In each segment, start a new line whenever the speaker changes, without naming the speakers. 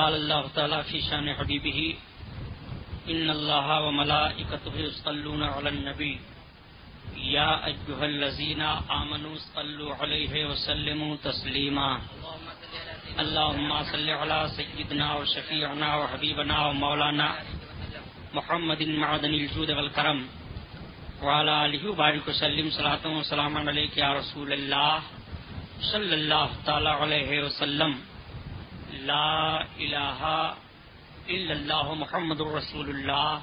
قال الله تعالى في شان حبيبه إن الله وملائكته يصلون على النبي يا أيها الذين آمنوا صلوا عليه وسلموا تسليما اللهم صل على سيدنا وشفيعنا وحبيبنا ومولانا محمد معدن الجود والكرم وعلى آله وبارك وسلم صلاة وسلام عليك يا رسول الله صلى الله تعالى عليه وسلم. لا الہ الا اللہ محمد الرسول اللہ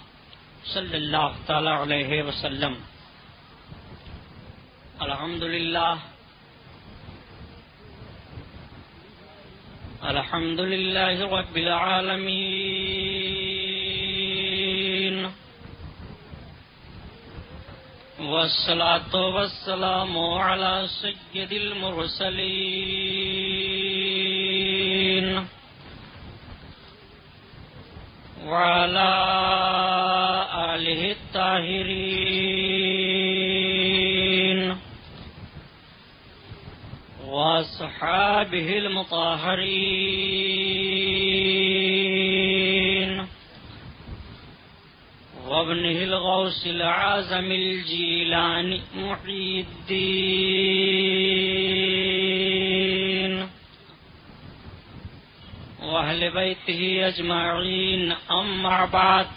صلی اللہ تعالی علیہ وسلم. الحمد للہ الحمد للہ رب العالمین والصلاة والسلام على سيد المرسلين. وعلى آله الطاهرين وأصحابه المطهرين وابنه الغوث العازم الجيلان محي الدين وأهل بيته أجمعين. أما بعد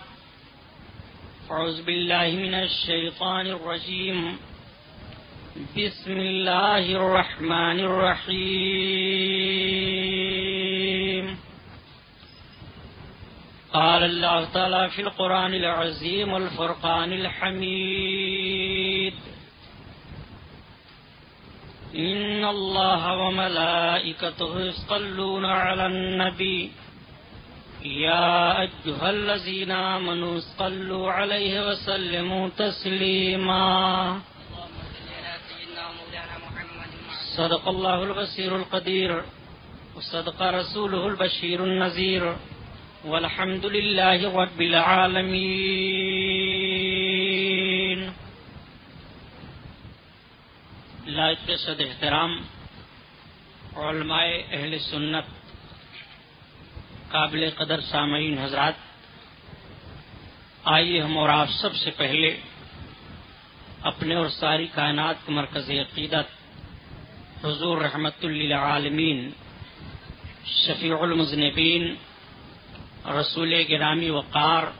فعوذ بالله من الشيطان الرجيم. بسم الله الرحمن الرحيم. قال الله تعالى في القرآن العظيم والفرقان الحميد. إن الله وملائكته يصلون على النبي. يا أيها الذين آمنوا صلوا عليه وسلموا تسليما. صدق الله البصير القدير. وصدق رسوله البشير النذير. والحمد لله رب العالمين. لائق صد احترام علماء اہل سنت قابل قدر سامعین حضرات، آئیے ہم اور آپ سب سے پہلے اپنے اور ساری کائنات کے مرکز عقیدت حضور رحمت للعالمین شفیع المذنبین رسول گرامی وقار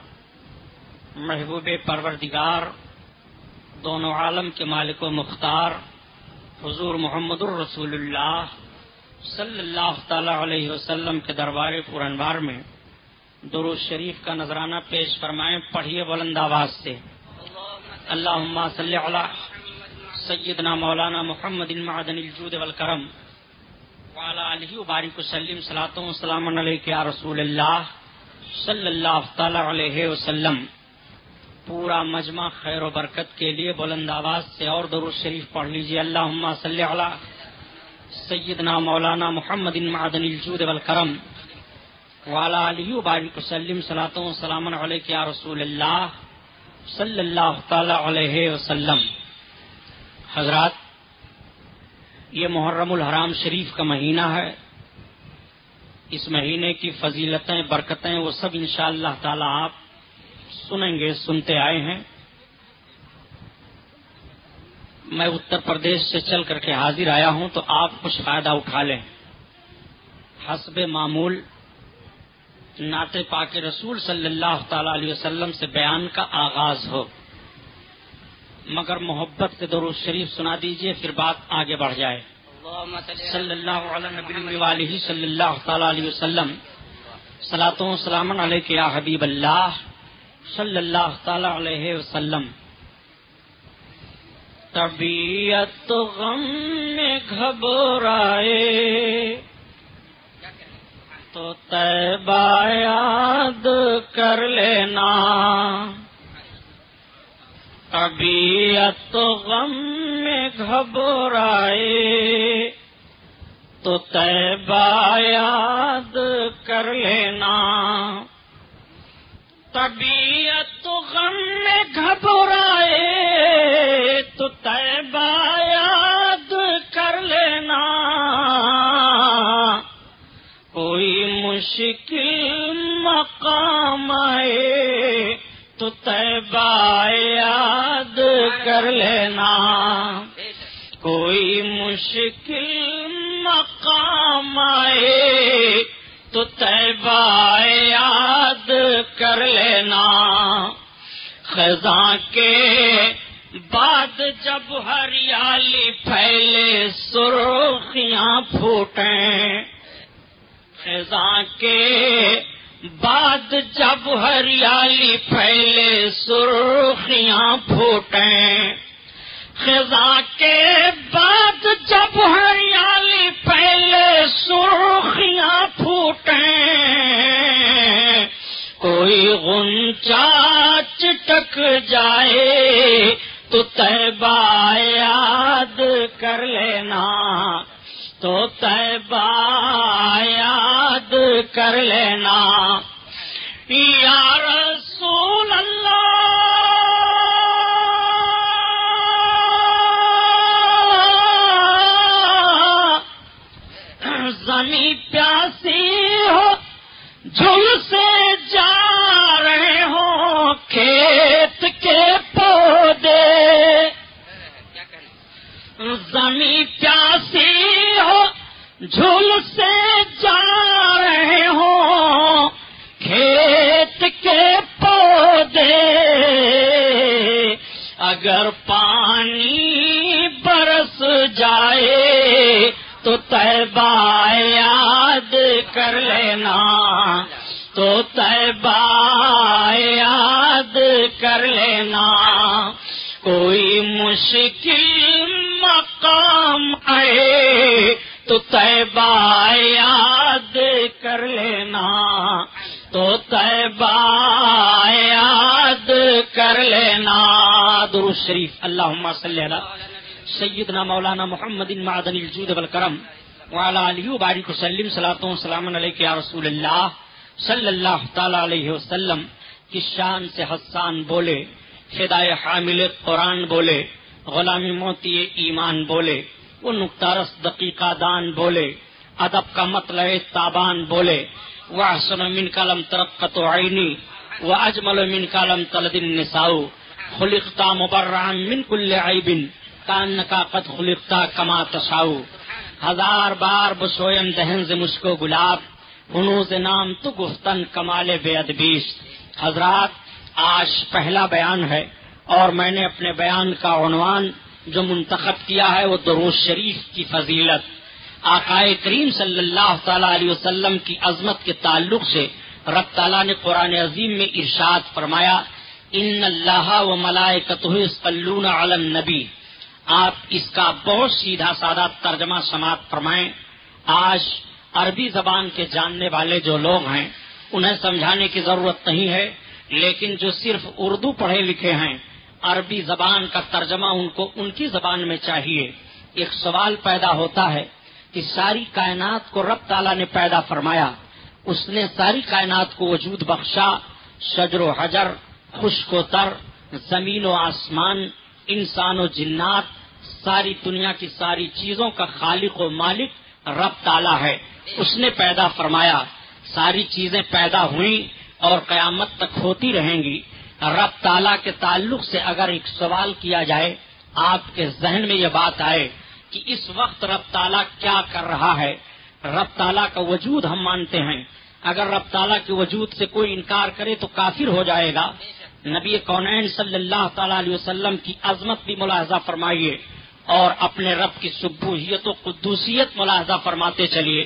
محبوب پروردگار دونوں عالم کے مالک و مختار حضور محمد الرسول اللہ صلی اللہ تعالی علیہ وسلم کے دربار پورنوار میں درو شریف کا نذرانہ پیش فرمائیں، پڑھیے بلند آواز سے۔ اللہ صلی علی سیدنا مولانا محمد معدن الجود والکرم۔ وعلى آلہ وبارک وسلم صلاة و سلام علیکہ یا رسول اللہ صلی اللہ تعالی علیہ وسلم۔ پورا مجمع خیر و برکت کے لیے بلند آواز سے اور درود شریف پڑھ لیجیے اللہ صلی علی سیدنا مولانا محمد معدن الجود والکرم والا علی بارک وسلم صلاۃ وسلام علیہ یا رسول اللہ صلی اللہ تعالی علیہ وسلم۔ حضرات، یہ محرم الحرام شریف کا مہینہ ہے۔ اس مہینے کی فضیلتیں، برکتیں، وہ سب انشاءاللہ اللہ تعالی آپ سنیں گے سنتے آئے ہیں۔ میں اتر پردیش سے چل کر کے حاضر آیا ہوں تو آپ کچھ فائدہ اٹھا لیں۔ حسب معمول نعت پاک رسول صلی اللہ تعالی علیہ وسلم سے بیان کا آغاز ہو۔ مگر محبت سے درود شریف سنا دیجیے پھر بات آگے بڑھ جائے۔ صلی اللہ علیہ صلی اللہ تعالی علیہ وسلم سلاطوں سلام علیہ یا حبیب اللہ۔ صلی اللہ تعالی علیہ وسلم۔ طبیعت غم میں گھبرائے۔ تو یاد کر لینا۔ طبیعت غم میں گھبرائے۔ تو یاد کر لینا۔ طبیعت تو غم میں گھبرائے، تو تیبا یاد کر لینا۔ کوئی مشکل مقام آئے، تو تیبا یاد کر لینا۔ کوئی مشکل مقام آئے، تو تیبا یاد کر لینا۔ خزاں کے بعد جب ہریالی پھیلے، سرخیاں پھوٹیں۔ خزاں کے بعد جب ہریالی پھیلے، سرخیاں پھوٹیں۔ خزاں کے بعد جب ہریالی پہلے سرخیاں پھوٹیں۔ کوئی غنچا چٹک جائے تو تیبہ یاد کر لینا، تو تیبہ یاد کر لینا۔ یا تو تیبہ یاد کر لینا، تو تیبہ یاد کر لینا۔ کوئی مشکل مقام آئے، تو تیبہ یاد کر لینا۔ تو تیبہ یاد کر لینا۔ درو شریف اللہ صلی اللہ سیدنا مولانا محمد معدن الجود والکرم وعلى علیہ بارک وسلم صلاۃ سلام علیہ یا رسول اللہ صلی اللہ تعالی علیہ وسلم کی شان سے حسان بولے ہدای حامل قرآن بولے، غلامی موتی ایمان بولے، وہ نقطارس دقیقہ دان بولے، ادب کا مطلب تابان بولے وہ حسن من کالم ترقت عینی و اجمل من کالم تلد النساء، خلقتا مبرعا من کل عیب کان کا قد خلقتا کما تشاؤ۔ ہزار بار بسوئم دہن سے مشکو گلاب ہنو سے نام تو گفتن کمال بے ادبیش حضرات، آج پہلا بیان ہے اور میں نے اپنے بیان کا عنوان جو منتخب کیا ہے وہ دروز شریف کی فضیلت۔ آقائے کریم صلی اللہ تعالی علیہ وسلم کی عظمت کے تعلق سے رب تعالیٰ نے قرآن عظیم میں ارشاد فرمایا، ان اللہ و ملائے کتون نبی آپ اس کا بہت سیدھا سادہ ترجمہ سماعت فرمائیں۔ آج عربی زبان کے جاننے والے جو لوگ ہیں، انہیں سمجھانے کی ضرورت نہیں ہے، لیکن جو صرف اردو پڑھے لکھے ہیں، عربی زبان کا ترجمہ ان کو ان کی زبان میں چاہیے۔ ایک سوال پیدا ہوتا ہے کہ ساری کائنات کو رب تعالیٰ نے پیدا فرمایا، اس نے ساری کائنات کو وجود بخشا، شجر و حجر، خشک و تر، زمین و آسمان، انسان و جنات ساری دنیا کی ساری چیزوں کا خالق و مالک رب تالا ہے۔ اس نے پیدا فرمایا، ساری چیزیں پیدا ہوئی اور قیامت تک ہوتی رہیں گی۔ رب تالا کے تعلق سے اگر ایک سوال کیا جائے، آپ کے ذہن میں یہ بات آئے کہ اس وقت رب تالا کیا کر رہا ہے۔ رب تالا کا وجود ہم مانتے ہیں۔ اگر رب تالا کے وجود سے کوئی انکار کرے تو کافر ہو جائے گا۔ نبی کونین صلی اللہ تعالی علیہ وسلم کی عظمت بھی ملاحظہ فرمائیے۔ اور اپنے رب کی سبوہیت و قدوسیت ملاحظہ فرماتے چلیے۔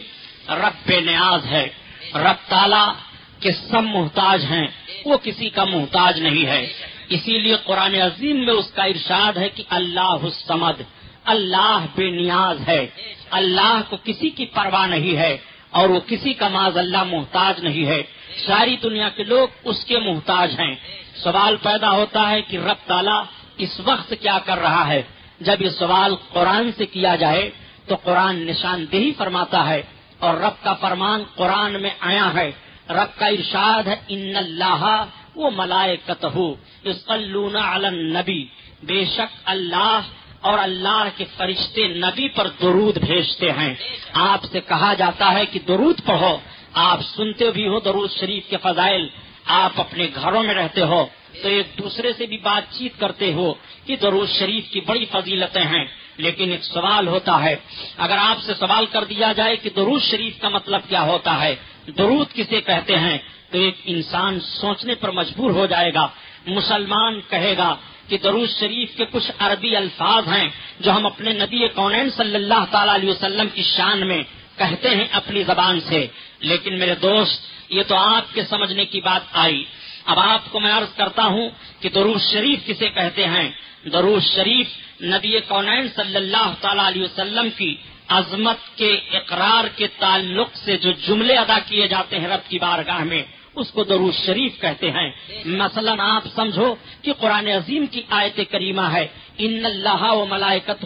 رب بے نیاز ہے۔ رب تالا کے سب محتاج ہیں۔ وہ کسی کا محتاج نہیں ہے۔ اسی لیے قرآن عظیم میں اس کا ارشاد ہے کہ اللہ السمد اللہ بے نیاز ہے۔ اللہ کو کسی کی پرواہ نہیں ہے اور وہ کسی کا ماض اللہ محتاج نہیں ہے۔ ساری دنیا کے لوگ اس کے محتاج ہیں۔ سوال پیدا ہوتا ہے کہ رب تالا اس وقت کیا کر رہا ہے؟ جب یہ سوال قرآن سے کیا جائے تو قرآن نشاندہی فرماتا ہے اور رب کا فرمان قرآن میں آیا ہے۔ رب کا ارشاد ہے، ان اللہ وہ ملائے کتلون نبی بے شک اللہ اور اللہ کے فرشتے نبی پر درود بھیجتے ہیں۔ آپ سے کہا جاتا ہے کہ درود پڑھو۔ آپ سنتے بھی ہو درود شریف کے فضائل۔ آپ اپنے گھروں میں رہتے ہو۔ تو ایک دوسرے سے بھی بات چیت کرتے ہو کہ دروز شریف کی بڑی فضیلتیں ہیں، لیکن ایک سوال ہوتا ہے۔ اگر آپ سے سوال کر دیا جائے کہ درود شریف کا مطلب کیا ہوتا ہے، درود کسے کہتے ہیں؟ تو ایک انسان سوچنے پر مجبور ہو جائے گا۔ مسلمان کہے گا کہ درود شریف کے کچھ عربی الفاظ ہیں جو ہم اپنے نبی کونین صلی اللہ تعالی علیہ وسلم کی شان میں کہتے ہیں اپنی زبان سے۔ لیکن میرے دوست، یہ تو آپ کے سمجھنے کی بات آئی۔ اب آپ کو میں عرض کرتا ہوں کہ درود شریف کسے کہتے ہیں؟ درود شریف نبی کونین صلی اللہ تعالی علیہ وسلم کی عظمت کے اقرار کے تعلق سے جو جملے ادا کیے جاتے ہیں رب کی بارگاہ میں، اس کو درود شریف کہتے ہیں۔ مثلا آپ سمجھو کہ قرآن عظیم کی آیت کریمہ ہے، ان اللہ و ملائکت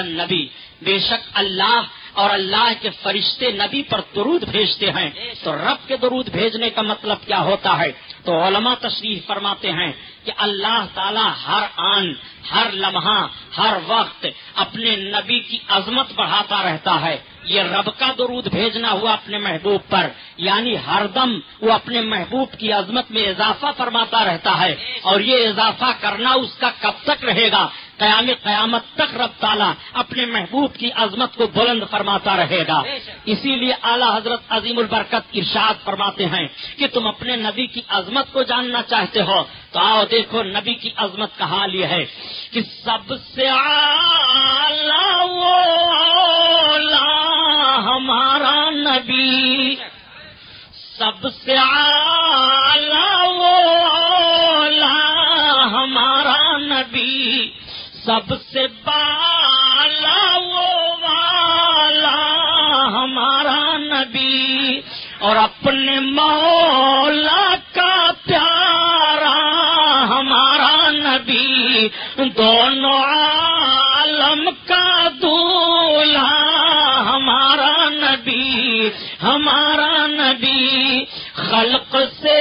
نبی بے شک اللہ اور اللہ کے فرشتے نبی پر درود بھیجتے ہیں تو رب کے درود بھیجنے کا مطلب کیا ہوتا ہے تو علماء تشریف فرماتے ہیں کہ اللہ تعالی ہر آن، ہر لمحہ، ہر وقت اپنے نبی کی عظمت بڑھاتا رہتا ہے۔ یہ رب کا درود بھیجنا ہوا اپنے محبوب پر یعنی ہر دم وہ اپنے محبوب کی عظمت میں اضافہ فرماتا رہتا ہے۔ اور یہ اضافہ کرنا اس کا کب تک رہے گا؟ قیام قیامت تک رب تعالیٰ اپنے محبوب کی عظمت کو بلند فرماتا رہے گا۔ اسی لیے اعلیٰ حضرت عظیم البرکت ارشاد فرماتے ہیں کہ تم اپنے نبی کی عظمت کو جاننا چاہتے ہو۔ تو آؤ دیکھو نبی کی عظمت کا حال یہ ہے۔ کہ سب سے ہمارا نبی۔ سب سے ہمارا نبی۔ سب سے بالا وہ والا ہمارا نبی اور اپنے مولا کا پیارا ہمارا نبی دونوں عالم کا دولہا ہمارا نبی ہمارا نبی خلق سے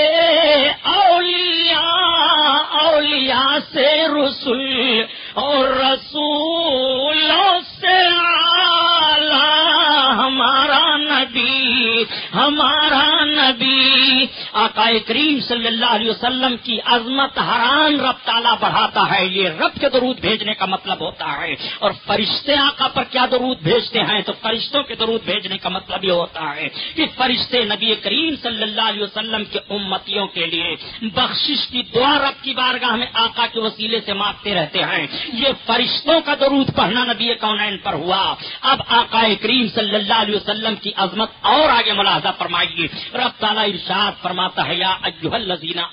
اولیاء اولیاء سے رسول اور رسولوں سے ہمارا نبی ہمارا نبی آقا کریم صلی اللہ علیہ وسلم کی عظمت حران رب تالا بڑھاتا ہے، یہ رب کے درود بھیجنے کا مطلب ہوتا ہے۔ اور فرشتے آقا پر کیا درود بھیجتے ہیں؟ تو فرشتوں کے درود بھیجنے کا مطلب یہ ہوتا ہے کہ فرشتے نبی کریم صلی اللہ علیہ وسلم کے امتیوں کے لیے بخشش کی دعا رب کی بارگاہ میں آقا کے وسیلے سے مانگتے رہتے ہیں۔ یہ فرشتوں کا درود پڑھنا نبی کونین پر ہوا۔ اب آقا کریم صلی اللہ علیہ وسلم کی عظمت اور آگے ملاحظہ فرمائیے۔ رب تعالیٰ ارشاد فرماتا ہے، یا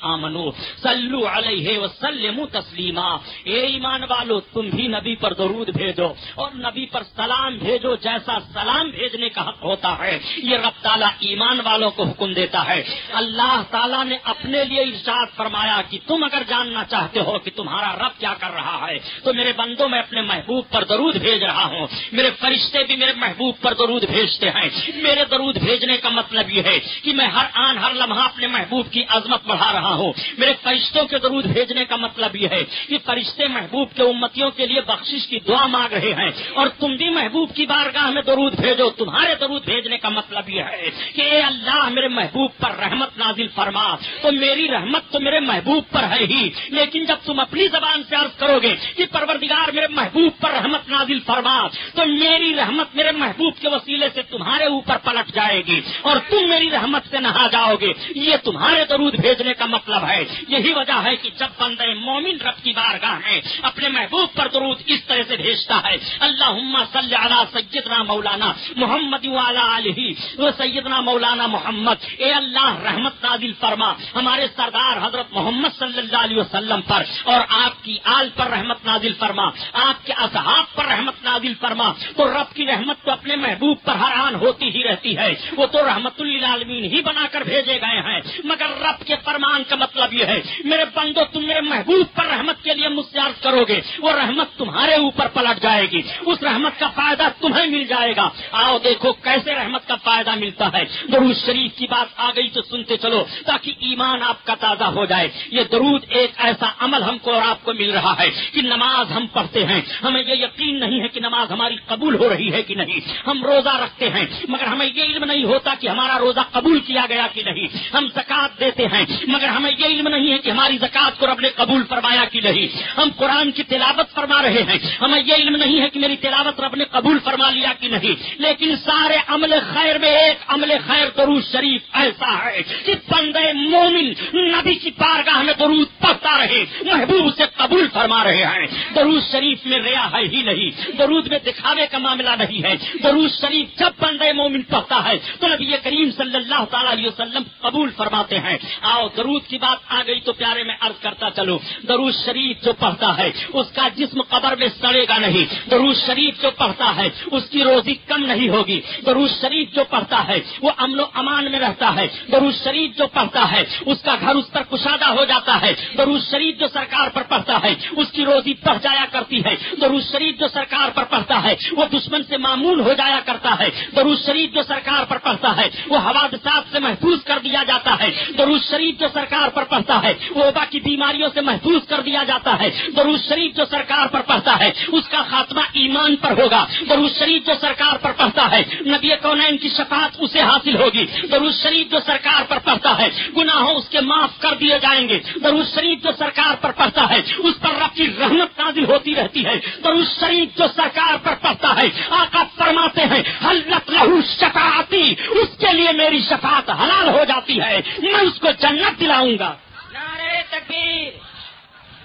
آمنو، صلو علیہ وسلم تسلیما۔ اے ایمان والو، تم بھی نبی پر درود بھیجو اور نبی پر سلام بھیجو جیسا سلام بھیجنے کا حق ہوتا ہے۔ یہ رب تعالیٰ ایمان والوں کو حکم دیتا ہے۔ اللہ تعالیٰ نے اپنے لیے ارشاد فرمایا کہ تم اگر جاننا چاہتے ہو کہ تمہارا رب کیا کر رہا ہے، تو میرے بندوں، میں اپنے محبوب پر درود بھیج رہا ہوں۔ میرے فرشتے بھی میرے محبوب پر درود بھیجتے ہیں۔ میرے درود بھیجنے کا مطلب یہ ہے کہ میں ہر آن، ہر لمحہ اپنے محبوب کی عظمت بڑھا رہا ہوں۔ میرے فرشتوں کے درود بھیجنے کا مطلب یہ ہے کہ فرشتے محبوب کے امتیوں کے لیے بخشش کی دعا مانگ رہے ہیں اور تم بھی محبوب کی بارگاہ میں درود بھیجو۔ تمہارے درود بھیجنے کا مطلب یہ ہے کہ اے اللہ، میرے محبوب پر رحمت نازل فرما۔ تو میری رحمت تو میرے محبوب پر ہے ہی، لیکن جب تم اپنی زبان سے عرض کرو گے کہ پروردگار میرے محبوب پر رحمت نازل فرما، تو میری رحمت میرے محبوب کے وسیلے سے تمہارے اوپر پلٹ جائے گی۔ اور تم میری رحمت سے نہا جاؤ گے۔ یہ تمہارے درود بھیجنے کا مطلب ہے۔ یہی وجہ ہے کہ جب بندے مومن رب کی بارگاہ میں اپنے محبوب پر درود اس طرح سے بھیجتا ہے اللہ صلی علی سیدنا مولانا محمد والا علیہ وہ سیدنا مولانا محمد۔ اے اللہ، رحمت نازل فرما۔ ہمارے سردار حضرت محمد صلی اللہ علیہ وسلم پر اور آپ کی آل پر رحمت نازل فرما۔ آپ کے اصحاب پر رحمت نازل فرما۔ تو رب کی رحمت تو اپنے محبوب پر حیران ہوتی ہی رہتی ہے۔ وہ تو رحمت رحمت للعالمین ہی بنا کر بھیجے گئے ہیں۔ مگر رب کے فرمان کا مطلب یہ ہے، میرے بندو، تم میرے محبوب پر رحمت کے لیے مسجد کرو گے، وہ رحمت تمہارے اوپر پلٹ جائے گی۔ اس رحمت کا فائدہ تمہیں مل جائے گا۔ آؤ دیکھو کیسے رحمت کا فائدہ ملتا ہے۔ درود شریف کی بات آ گئی تو سنتے چلو، تاکہ ایمان آپ کا تازہ ہو جائے۔ یہ درود ایک ایسا عمل ہم کو اور آپ کو مل رہا ہے کہ نماز ہم پڑھتے ہیں۔ ہمیں یہ یقین نہیں ہے کہ نماز ہماری قبول ہو رہی ہے کہ نہیں۔ ہم روزہ رکھتے ہیں، مگر ہمیں یہ علم نہیں ہوتا کہ ہمارا روزہ قبول کیا گیا کہ نہیں؟ ہم زکات دیتے ہیں، مگر ہمیں یہ علم نہیں ہے کہ ہماری زکات کو رب نے قبول فرمایا کہ نہیں۔ ہم قرآن کی تلاوت فرما رہے ہیں، ہمیں یہ علم نہیں ہے کہ میری تلاوت رب نے قبول فرما لیا کہ نہیں۔ لیکن سارے عمل خیر میں ایک عمل خیر درود شریف ایسا ہے کہ بندے مومن نبی کی پارگاہ میں درود پڑھتا رہے، محبوب سے قبول فرما رہے ہیں۔ درود شریف میں ریا ہے ہی نہیں، درود میں دکھاوے کا معاملہ نہیں ہے۔ درود شریف جب بندے مومن پڑھتا ہے تو نبی کریم صلی اللہ تعالی علیہ وسلم قبول فرماتے ہیں۔ آؤ، درود کی بات آ گئی تو پیارے میں عرض کرتا چلو درود شریف جو پڑھتا ہے، اس کا جسم قبر میں سڑے گا نہیں۔ درود شریف جو پڑھتا ہے، اس کی روزی کم نہیں ہوگی۔ درود شریف جو پڑھتا ہے، وہ امن و امان میں رہتا ہے۔ درود شریف جو پڑھتا ہے، اس کا گھر اس پر کشادہ ہو جاتا ہے۔ درود شریف جو سرکار پر پڑھتا ہے، اس کی روزی پڑھ جایا کرتی ہے۔ درود شریف جو سرکار پر پڑھتا ہے، وہ دشمن سے معمول ہو جایا کرتا ہے۔ درود شریف جو سرکار پر پڑھتا ہے وہ حوادثات سے محفوظ کر دیا جاتا ہے، درود شریف جو سرکار پر پڑھتا ہے، وہ وبا کی بیماریوں سے محفوظ کر دیا جاتا ہے۔ درود شریف جو سرکار پر پڑھتا ہے، اس کا خاتمہ ایمان پر ہوگا۔ درود شریف جو سرکار پر پڑھتا ہے، نبی کونین کی شفاعت اسے حاصل ہوگی۔ درود شریف جو سرکار پر پڑھتا ہے، گناہوں اس کے معاف کر دیے جائیں گے۔ درود شریف جو سرکار پر پڑھتا ہے، اس پر رب کی رحمت نازل ہوتی رہتی ہے۔ درود شریف جو سرکار پر پڑھتا ہے، آقا فرماتے ہیں، حلت لہو شفاعتی، اس کے لیے میری شفاعت حلال ہو جاتی ہے۔ میں اس کو جنت دلاؤں گا۔
نعرہ تکبیر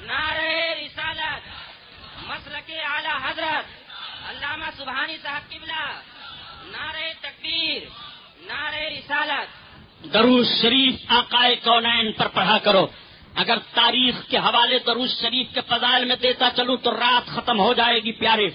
نعرہ رسالت مسلک اعلی حضرت علامہ سبحانی صاحب قبلہ نعرہ تکبیر نعرہ رسالت۔
درود شریف آقائے کونین پر پڑھا کرو۔ اگر تاریخ کے حوالے درود شریف کے فضائل میں دیتا چلوں تو رات ختم ہو جائے گی پیارے۔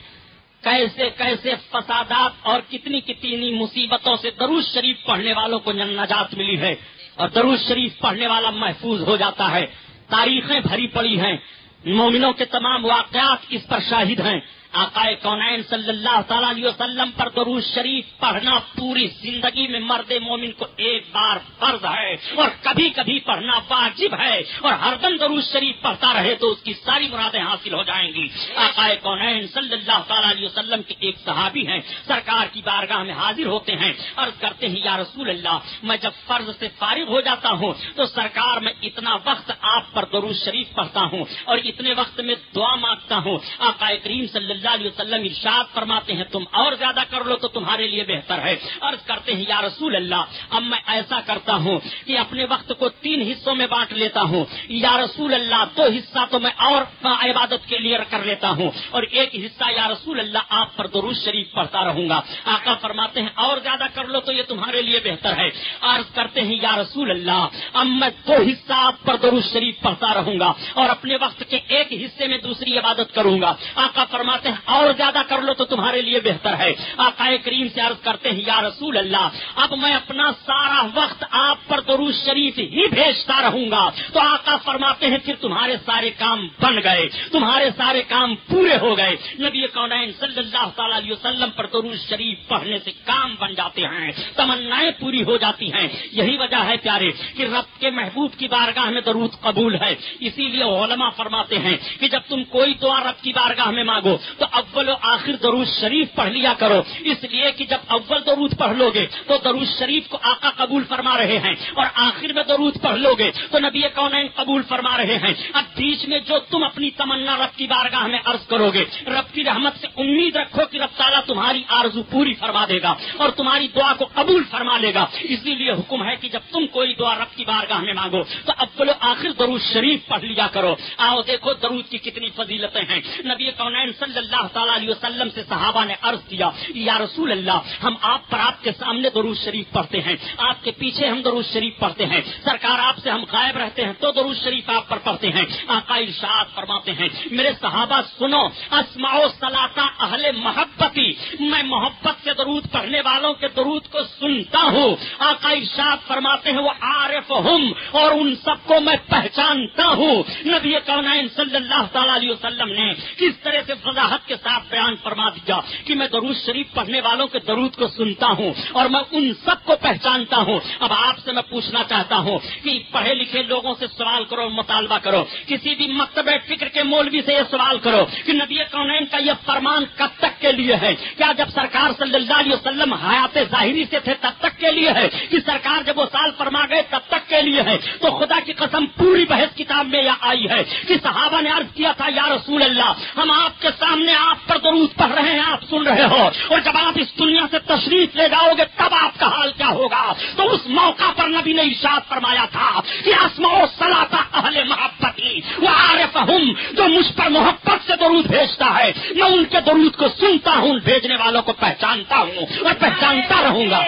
کیسے کیسے فسادات اور کتنی کتنی مصیبتوں سے درود شریف پڑھنے والوں کو نجات ملی ہے اور درود شریف پڑھنے والا محفوظ ہو جاتا ہے، تاریخیں بھری پڑی ہیں، مومنوں کے تمام واقعات اس پر شاہد ہیں۔ آقائے کونین صلی اللہ تعالی علیہ وسلم پر درود شریف پڑھنا پوری زندگی میں مرد مومن کو ایک بار فرض ہے اور کبھی کبھی پڑھنا واجب ہے اور ہر دم درود شریف پڑھتا رہے تو اس کی ساری مرادیں حاصل ہو جائیں گی۔ آقائے کونین صلی اللہ تعالی علیہ وسلم کے ایک صحابی ہیں، سرکار کی بارگاہ میں حاضر ہوتے ہیں۔ عرض کرتے ہیں، یا رسول اللہ، میں جب فرض سے فارغ ہو جاتا ہوں تو سرکار میں اتنا وقت آپ پر درود شریف پڑھتا ہوں اور اتنے وقت میں دعا مانگتا ہوں۔ آقائے کریم صلی اللہ علیہ وسلم ارشاد فرماتے ہیں، تم اور زیادہ کر لو تو تمہارے لیے بہتر ہے۔ عرض کرتے ہیں، یا رسول اللہ، اب میں ایسا کرتا ہوں کہ اپنے وقت کو تین حصوں میں بانٹ لیتا ہوں۔ یا رسول اللہ، دو حصہ تو میں اور عبادت کے لیے کر لیتا ہوں۔ اور ایک حصہ، یا رسول اللہ، آپ پر درود شریف پڑھتا رہوں گا۔ آقا فرماتے ہیں، اور زیادہ کر لو تو یہ تمہارے لیے بہتر ہے۔ عرض کرتے ہیں، یا رسول اللہ، اب میں دو حصہ آپ پر درود شریف پڑھتا رہوں گا اور اپنے وقت کے ایک حصے میں دوسری عبادت کروں گا۔ آقا فرماتے ہیں اور زیادہ کر لو تو تمہارے لیے بہتر ہے۔ آقا کریم سے عرض کرتے ہیں، یا رسول اللہ، اب میں اپنا سارا وقت آپ پر درود شریف ہی بھیجتا رہوں گا۔ تو آقا فرماتے ہیں، پھر تمہارے سارے کام بن گئے، تمہارے سارے کام پورے ہو گئے۔ نبی کونین صلی اللہ تعالی علیہ وسلم پر درود شریف پڑھنے سے کام بن جاتے ہیں، تمنائیں پوری ہو جاتی ہیں۔ یہی وجہ ہے پیارے، کہ رب کے محبوب کی بارگاہ میں درود قبول ہے۔ اسی لیے علماء فرماتے ہیں کہ جب تم کوئی دعا رب کی بارگاہ میں مانگو تو اول و آخر درود شریف پڑھ لیا کرو۔ اس لیے کہ جب اول درود پڑھ لو گے تو درود شریف کو آقا قبول فرما رہے ہیں۔ اور آخر میں درود پڑھ لو گے تو نبی کون قبول فرما رہے ہیں۔ اب بیچ میں جو تم اپنی تمنا رب کی بارگاہ میں عرض کرو گے، رب کی رحمت سے امید رکھو کہ رب تعالیٰ تمہاری آرزو پوری فرما دے گا اور تمہاری دعا کو قبول فرما لے گا۔ اسی لیے حکم ہے کہ جب تم کوئی دعا رب کی بارگاہ میں مانگو تو اول و آخر درود شریف پڑھ لیا کرو۔ آؤ دیکھو درود کی کتنی فضیلتیں ہیں۔ نبی کون صلی اللہ اللہ تعالیٰ علیہ وسلم سے صحابہ نے عرض کیا، یا رسول اللہ، ہم آپ پر آپ کے سامنے درود شریف پڑھتے ہیں، آپ کے پیچھے ہم درود شریف پڑھتے ہیں، سرکار آپ سے ہم غائب رہتے ہیں تو درود شریف آپ پر پڑھتے ہیں۔ آقا ارشاد فرماتے ہیں، میرے صحابہ سنو اسماؤ سلاتا اہل محبتی، میں محبت سے درود پڑھنے والوں کے درود کو سنتا ہوں۔ آقا ارشاد فرماتے ہیں وہ عارف ہوں اور ان سب کو میں پہچانتا ہوں۔ نبی کونین صلی اللہ تعالی علیہ وسلم نے کس طرح سے وضاحت وضاحت کے ساتھ بیان فرما دیا کہ میں درود شریف پڑھنے والوں کے درود کو سنتا ہوں اور میں ان سب کو پہچانتا ہوں۔ اب آپ سے میں پوچھنا چاہتا ہوں کہ پڑھے لکھے لوگوں سے سوال کرو، مطالبہ کرو۔ کسی بھی مکتب فکر کے مولوی سے یہ سوال کرو کہ نبی کونین کا یہ فرمان کب تک کے لیے ہے؟ کیا جب سرکار صلی اللہ علیہ وسلم حیات ظاہری سے تھے تب تک کے لیے ہے؟ کہ سرکار جب وہ سال فرما گئے تب تک کے لیے ہے؟ تو خدا کی قسم پوری بحث کتاب میں یہ آئی ہے کہ صحابہ نے عرض کیا تھا، یا رسول اللہ، ہم آپ کے سامنے آپ پر درود پڑھ رہے ہیں، آپ سن رہے ہو۔ اور جب آپ اس دنیا سے تشریف لے جاؤ گے، تب آپ کا حال کیا ہوگا؟ تو اس موقع پر نبی نے ارشاد فرمایا تھا کہ آسما سلاتا اہل محبت ہی وہ عارف ہوں جو مجھ پر محبت سے درود بھیجتا ہے۔ میں ان کے درود کو سنتا ہوں، بھیجنے والوں کو پہچانتا ہوں اور پہچانتا رہوں گا۔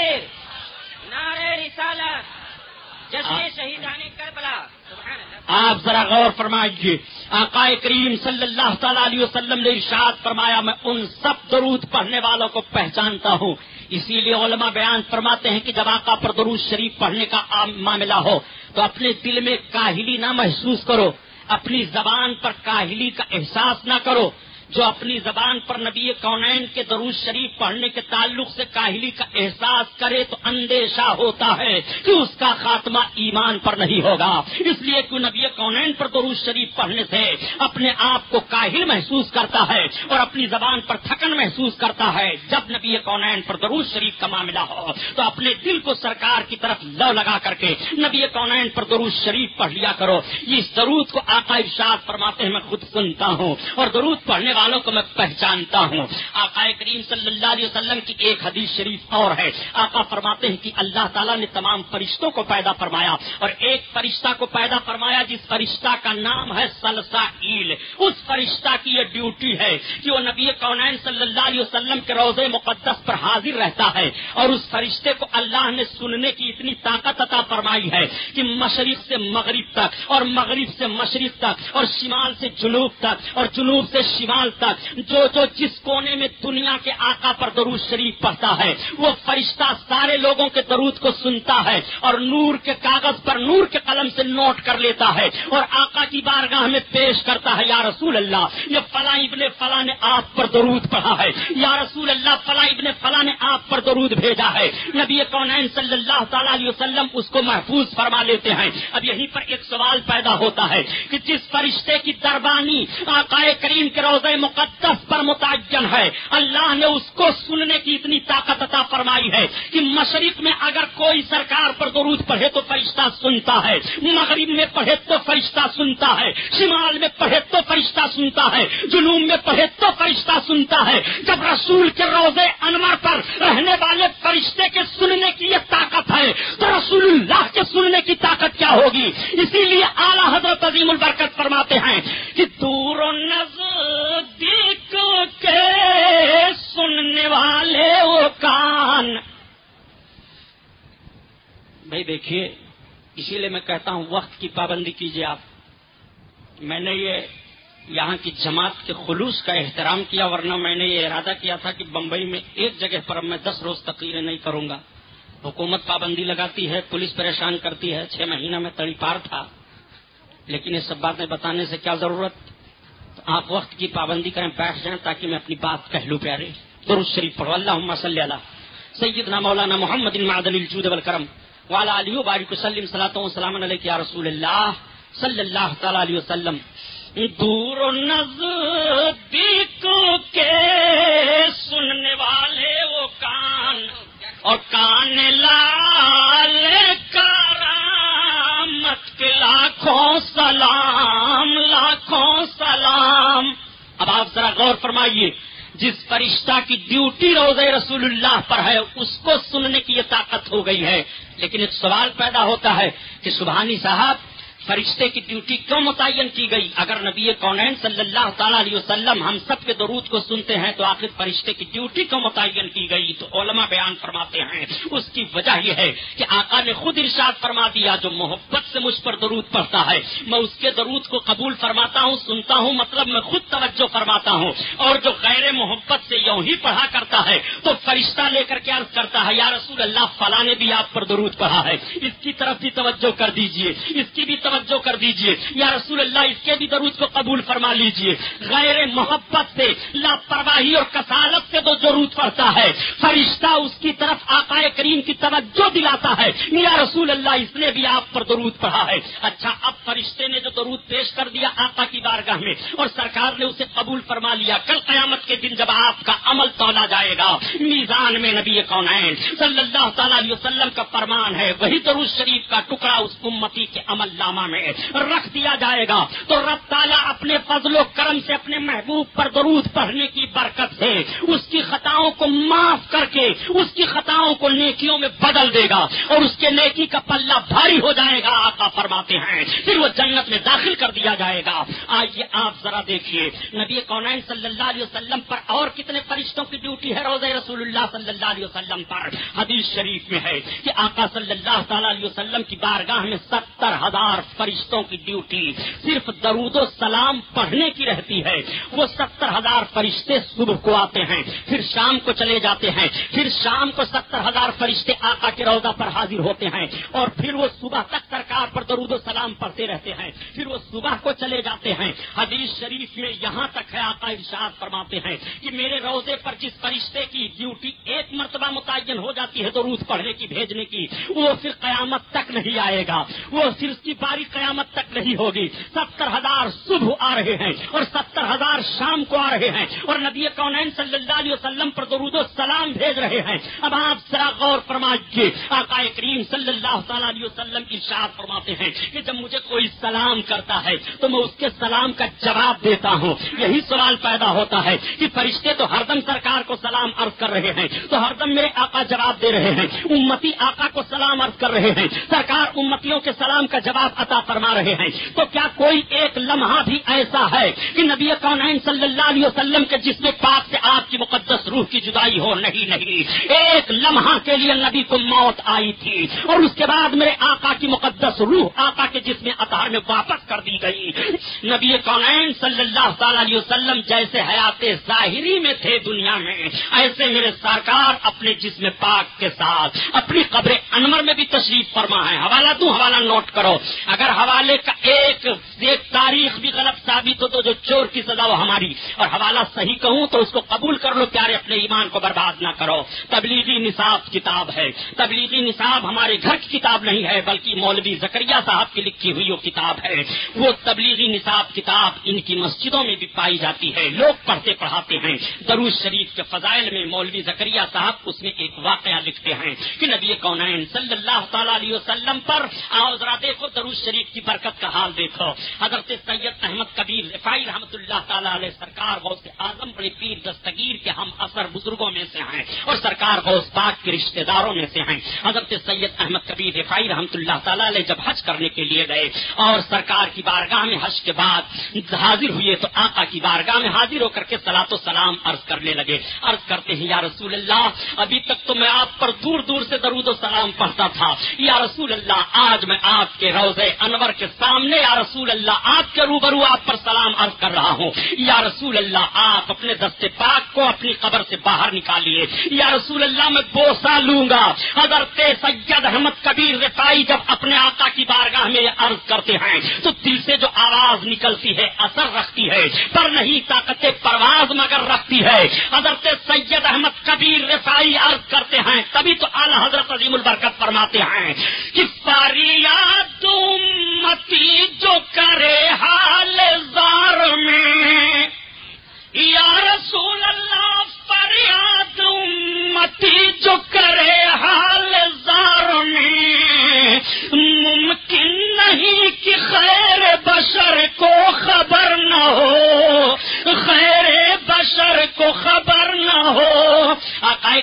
نعرہ رسالت، جشن شہیدان کربلا۔
آپ ذرا غور فرمائیے۔ آقا کریم صلی اللہ تعالی علیہ وسلم نے ارشاد فرمایا، میں ان سب درود پڑھنے والوں کو پہچانتا ہوں۔ اسی لیے علماء بیان فرماتے ہیں کہ جب آقا پر درود شریف پڑھنے کا عام معاملہ ہو، تو اپنے دل میں کاہلی نہ محسوس کرو، اپنی زبان پر کاہلی کا احساس نہ کرو۔ جو اپنی زبان پر نبی کونین کے درود شریف پڑھنے کے تعلق سے کاہلی کا احساس کرے تو اندیشہ ہوتا ہے کہ اس کا خاتمہ ایمان پر نہیں ہوگا۔ اس لیے کہ نبی کونین پر درود شریف پڑھنے سے اپنے آپ کو کاہل محسوس کرتا ہے اور اپنی زبان پر تھکن محسوس کرتا ہے۔ جب نبی کونین پر درود شریف کا معاملہ ہو تو اپنے دل کو سرکار کی طرف لو لگا کر کے نبی کونین پر درود شریف پڑھ لیا کرو۔ اس درود کو آقا ارشاد فرماتے ہیں، میں خود سنتا ہوں۔ اور درود پڑھنے والوں کو میں پہچانتا ہوں۔ آقا کریم صلی اللہ علیہ وسلم کی ایک حدیث شریف اور ہے۔ آقا فرماتے ہیں کہ اللہ تعالیٰ نے تمام فرشتوں کو پیدا فرمایا اور ایک فرشتہ کو پیدا فرمایا جس فرشتہ کا نام ہے سلسا ایل اس فرشتہ کی یہ ڈیوٹی ہے کہ وہ نبی کونین صلی اللہ علیہ وسلم کے روز مقدس پر حاضر رہتا ہے اور اس فرشتے کو اللہ نے سننے کی اتنی طاقت عطا فرمائی ہے کہ مشرق سے مغرب تک اور مغرب سے مشرق تک اور شمال سے جنوب تک اور جنوب سے شمال تک جو جو جس کونے میں دنیا کے آقا پر درود شریف پڑھتا ہے، وہ فرشتہ سارے لوگوں کے درود کو سنتا ہے اور نور کے کاغذ پر نور کے قلم سے نوٹ کر لیتا ہے اور آقا کی بارگاہ میں پیش کرتا ہے، یا رسول اللہ، یہ فلاں ابن فلاں نے آپ پر درود پڑھا ہے۔ یا رسول اللہ، فلاں ابن فلاں نے آپ پر درود بھیجا ہے۔ نبی کونین صلی اللہ تعالی علیہ وسلم اس کو محفوظ فرما لیتے ہیں۔ اب یہیں پر ایک سوال پیدا ہوتا ہے کہ جس فرشتے کی دربانی آقا کریم کے روزے مقدس پر متعین ہے۔ اللہ نے اس کو سننے کی اتنی طاقت عطا فرمائی ہے کہ مشرق میں اگر کوئی سرکار پر درود پڑھے تو فرشتہ سنتا ہے۔ مغرب میں پڑھے تو فرشتہ سنتا ہے۔ شمال میں پڑھے تو فرشتہ سنتا ہے۔ جنوب میں پڑھے تو فرشتہ سنتا ہے۔ جب رسول کے روزے انور پر رہنے والے فرشتے کے سننے کی یہ طاقت ہے تو رسول اللہ کے سننے کی طاقت کیا ہوگی؟ اسی لیے اعلیٰ حضرت عظیم البرکت فرماتے ہیں کہ دور و نزدیک کے سننے والے وہ کان۔ بھائی دیکھیے، اسی لیے میں کہتا ہوں، وقت کی پابندی کیجیے آپ۔ میں نے یہ یہاں کی جماعت کے خلوص کا احترام کیا، ورنہ میں نے یہ ارادہ کیا تھا کہ بمبئی میں ایک جگہ پر اب میں دس روز تقریریں نہیں کروں گا۔ حکومت پابندی لگاتی ہے، پولیس پریشان کرتی ہے، چھ مہینہ میں تڑی پار تھا۔ لیکن یہ سب باتیں بتانے سے کیا ضرورت؟ آپ وقت کی پابندی کریں، بیٹھ جائیں تاکہ میں اپنی بات کہہ لوں پیارے۔ درود شریف پڑھو۔ اللہ صلی اللہ سیدنا مولانا محمد معدل الجود والکرم والا علی بارک وسلم صلاۃ وسلام علیہ یا رسول اللہ صلی اللہ تعالی علیہ وسلم۔ دور و نزدیک کے سننے والے وہ کان اور کان لال کرامت کے لاکھوں سلام لاکھوں سلام۔ اب آپ ذرا غور فرمائیے، جس فرشتہ کی ڈیوٹی روزے رسول اللہ پر ہے، اس کو سننے کی یہ طاقت ہو گئی ہے۔ لیکن ایک سوال پیدا ہوتا ہے کہ سبحانی صاحب فرشتے کی ڈیوٹی کیوں متعین کی گئی؟ اگر نبی کونین صلی اللہ تعالیٰ علیہ وسلم ہم سب کے درود کو سنتے ہیں تو آخر فرشتے کی ڈیوٹی کیوں متعین کی گئی؟ تو علماء بیان فرماتے ہیں، اس کی وجہ یہ ہے کہ آقا نے خود ارشاد فرما دیا، جو محبت سے مجھ پر درود پڑھتا ہے، میں اس کے درود کو قبول فرماتا ہوں، سنتا ہوں مطلب میں خود توجہ فرماتا ہوں۔ اور جو غیر محبت سے یوں ہی پڑھا کرتا ہے، تو فرشتہ لے کر کے عرض کرتا ہے، یا رسول اللہ، فلاں نے بھی آپ پر درود پڑھا ہے۔ اس کی طرف بھی توجہ کر دیجیے۔ اس کی بھی توجہ توجہ کر دیجیے۔ یا رسول اللہ، اس کے بھی درود کو قبول فرما لیجیے۔ غیر محبت سے، لاپرواہی اور کسالت سے تو ضرورت پڑتا ہے۔ فرشتہ اس کی طرف آقائے کریم کی توجہ دلاتا ہے۔ یا رسول اللہ، اس نے بھی آپ پر درود پڑھا ہے۔ اچھا اب فرشتے نے جو درود پیش کر دیا آقا کی بارگاہ میں، اور سرکار نے اسے قبول فرما لیا۔ کل قیامت کے دن جب آپ کا عمل تولا جائے گا، میزان میں نبی کون صلی اللہ تعالیٰ علیہ وسلم کا فرمان ہے۔ وہی درود شریف کا ٹکڑا اس امتی کے عمل نامہ میں رکھ دیا جائے گا۔ تو رب تعالیٰ اپنے فضل و کرم سے اپنے محبوب پر درود پڑھنے کی برکت سے اس کی خطاؤں کو معاف کر کے اس کی خطاؤں کو نیکیوں میں بدل دے گا اور اس کے نیکی کا پلہ بھاری ہو جائے گا، آقا فرماتے ہیں۔ پھر وہ جنت میں داخل کر دیا جائے گا۔ آئیے آپ ذرا دیکھیے، نبی کون صلی اللہ علیہ وسلم پر اور کتنے فرشتوں کی ڈیوٹی ہے روزہ رسول اللہ صلی اللہ علیہ وسلم پر۔ حدیث شریف میں ہے کہ آقا صلی اللہ تعالی علیہ وسلم کی بارگاہ میں ستر ہزار فرشتوں کی ڈیوٹی صرف درود و سلام پڑھنے کی رہتی ہے۔ وہ ستر ہزار فرشتے صبح کو آتے ہیں، پھر شام کو چلے جاتے ہیں، پھر شام کو ستر ہزار فرشتے آقا کے روزہ پر حاضر ہوتے ہیں اور پھر وہ صبح تک سرکار پر درود و سلام پڑھتے رہتے ہیں۔ پھر وہ صبح کو چلے جاتے ہیں۔ حدیث شریف میں یہاں تک ہے، آقا ارشاد فرماتے ہیں کہ میرے روزے پر جس فرشتے کی ڈیوٹی ایک مرتبہ متعین ہو جاتی ہے درود پڑھنے کی، بھیجنے کی، وہ پھر قیامت تک نہیں آئے گا۔ وہ پھر اس کی باری ہماری قیامت تک نہیں ہوگی۔ ستر ہزار صبح آ رہے ہیں اور ستر ہزار شام کو آ رہے ہیں۔ اور نبی کون صلی اللہ علیہ وسلم پر درود و سلام بھیج رہے ہیں۔ اب آپ ذرا غور فرمائیے آقا کریم صلی اللہ تعالیٰ علیہ وسلم ارشاد فرماتے ہیں کہ جب مجھے کوئی سلام کرتا ہے تو میں اس کے سلام کا جواب دیتا ہوں۔ یہی سوال پیدا ہوتا ہے کہ فرشتے تو ہر دم سرکار کو سلام عرض کر رہے ہیں، تو ہر دم میرے آقا جواب دے رہے ہیں۔ امتی آقا کو سلام عرض کر رہے ہیں۔ سرکار امتیوں کے سلام کا جواب عطا فرما رہے ہیں۔ تو کیا کوئی ایک لمحہ بھی ایسا ہے کہ نبی کون صلی اللہ علیہ وسلم کے جسم پاک سے آپ کی مقدس روح کی جدائی ہو؟ نہیں نہیں۔ ایک لمحہ کے لیے نبی کو موت آئی تھی اور اس کے بعد میرے آقا کی مقدس روح آقا کے جسم اطہار میں واپس کر دی گئی۔ نبی کون صلی اللہ تعالی علیہ وسلم جیسے حیات ظاہری میں تھے دنیا میں، ایسے میرے سرکار اپنے جسم پاک کے ساتھ اپنی قبر انور میں بھی تشریف فرما ہے۔ حوالہ دوں، حوالہ نوٹ کرو۔ اگر حوالے کا ایک ایک تاریخ بھی غلط ثابت ہو تو جو چور کی سزا وہ ہماری۔ اور حوالہ صحیح کہوں تو اس کو قبول کر لو پیارے اپنے ایمان کو برباد نہ کرو۔ تبلیغی نصاب کتاب ہے۔ تبلیغی نصاب ہمارے گھر کی کتاب نہیں ہے، بلکہ مولوی زکریہ صاحب کی لکھی ہوئی وہ کتاب ہے۔ وہ تبلیغی نصاب کتاب ان کی مسجدوں میں بھی پائی جاتی ہے۔ لوگ پڑھتے پڑھاتے ہیں۔ دروز شریف کے فضائل میں مولوی زکریہ صاحب اس میں ایک واقعہ لکھتے ہیں کہ نبی کون صلی اللہ تعالی علیہ وسلم پر آؤ ذرا دیکھو دروز شریف کی برکت کا حال دیکھو۔ حضرت سید احمد کبیر رفائی رحمۃ اللہ تعالی علیہ سرکار غوث اعظم بڑے پیر دستگیر کے ہم اثر بزرگوں میں سے ہیں اور سرکار غوث پاک کے رشتہ داروں میں سے ہیں۔ حضرت سید احمد کبیر رفائی رحمۃ اللہ تعالی علیہ جب حج کرنے کے لیے گئے اور سرکار کی بارگاہ میں حج کے بعد حاضر ہوئے تو آقا کی بارگاہ میں حاضر ہو کر کے سلاط و سلام عرض کرنے لگے۔ عرض کرتے ہیں، یا رسول اللہ، ابھی تک تو میں آپ پر دور دور سے درود و سلام پڑھتا تھا۔ یا رسول اللہ، آج میں آپ کے روزے انور کے سامنے، یا رسول اللہ، آپ کے روبرو آپ پر سلام عرض کر رہا ہوں۔ یا رسول اللہ، آپ اپنے دستے پاک کو اپنی قبر سے باہر نکالیے۔ یا رسول اللہ، میں بوسا لوں گا۔ حضرت سید احمد کبیر رفائی جب اپنے آقا کی بارگاہ میں عرض کرتے ہیں، تو دل سے جو آواز نکلتی ہے، اثر رکھتی ہے۔ پر نہیں، طاقت پرواز مگر رکھتی ہے۔ حضرت سید احمد کبیر رفائی عرض کرتے ہیں، تبھی تو اعلی حضرت عظیم البرکت فرماتے ہیں کہ فریاد متی جو کرے حال زار میں۔ یا رسول اللہ، فریاد امتی جو کرے حال زار میں۔ ممکن نہیں کہ خیر بشر کو خبر نہ ہو۔ خیر بشر کو خبر نہ ہو۔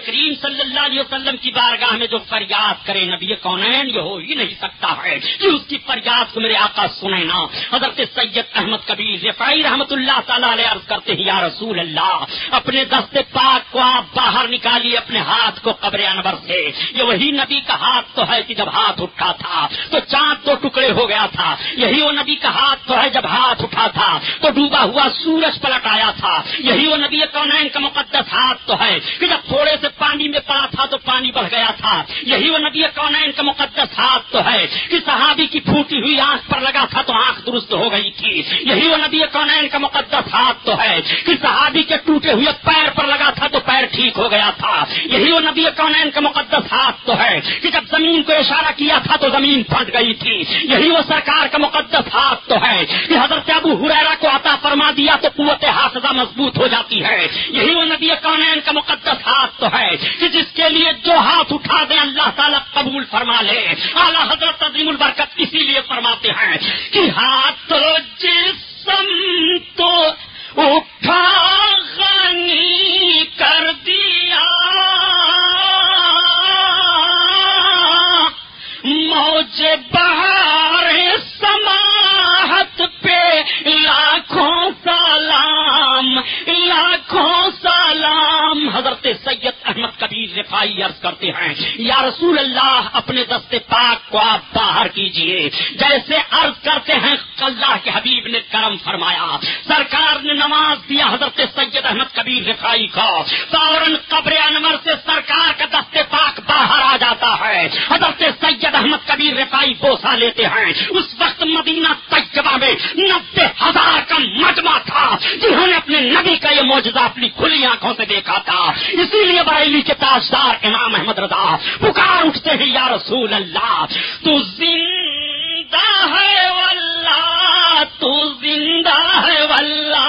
کریم صلی اللہ علیہ وسلم کی بارگاہ میں جو فریاد کرے نبی کون یہ ہو ہی نہیں سکتا ہے کہ اس کی فریاد کو میرے آقا سنے نا۔ حضرت سید احمد کبیر رفائی رحمت اللہ تعالیٰ علیہ عرض کرتے ہیں، یا رسول اللہ، اپنے دست پاک کو آپ باہر نکالیے، اپنے ہاتھ کو قبر انور سے۔ یہ وہی نبی کا ہاتھ تو ہے کہ جب ہاتھ اٹھا تھا، تو چاند دو ٹکڑے ہو گیا تھا۔ یہی وہ نبی کا ہاتھ تو ہے جب ہاتھ اٹھا تھا، تو ڈوبا ہوا سورج پلٹ آیا تھا۔ یہی وہ نبی کونین کا مقدس ہاتھ تو ہے کہ جب تھوڑے سے پانی میں پڑا تھا تو پانی بڑھ گیا تھا۔ یہی وہ نبی کون کا مقدس ہاتھ تو ہے۔ کہ صحابی کی پھوٹی ہوئی آنکھ پر لگا تھا تو آنکھ درست ہو گئی تھی۔ یہی وہ نبی کون کا مقدس ہاتھ تو ہے۔ کہ صحابی کے ٹوٹے ہوئے پیر پر لگا تھا تو پیر ٹھیک ہو گیا تھا۔ یہی وہ نبی کون کا مقدس ہاتھ تو ہے۔ کہ جب زمین کو اشارہ کیا تھا تو زمین پھٹ گئی تھی۔ یہی وہ سرکار کا مقدس ہاتھ تو ہے۔ کہ حضرت ابو ہریرا کو عطا فرما دیا تو قوت حافظہ مضبوط ہو جاتی ہے۔ یہی وہ نبی کونین کا مقدس ہاتھ تو ہے۔ کہ جس کے لیے جو ہاتھ اٹھا دے اللہ تعالیٰ قبول فرما لے۔ اعلیٰ حضرت عظیم البرکت اسی لیے فرماتے ہیں کہ ہاتھ جسم تو اٹھا غنی کر دیا۔ موج بہار ہیں یا رسول اللہ، اپنے دستے پاک کو آپ باہر کیجیے۔ جیسے عرض کرتے ہیں، اللہ کے حبیب نے کرم فرمایا۔ سرکار نے نماز دیا، حضرت سید احمد کبیر رفائی کو فوراً قبر انور سے سرکار کا دستے پاک باہر آ جاتا ہے۔ حضرت سید احمد کبیر رفائی بوسا لیتے ہیں۔ اس وقت مدینہ میں نبے ہزار کا مجمع تھا جنہوں نے اپنے نبی کا یہ موجودہ اپنی کھلی آنکھوں سے دیکھا تھا۔ اسی لیے بریلی کے تاجدار امام احمد رضا پکار اٹھتے ہیں، یا رسول اللہ، تو زندہ ہے واللہ، تو زندہ ہے واللہ۔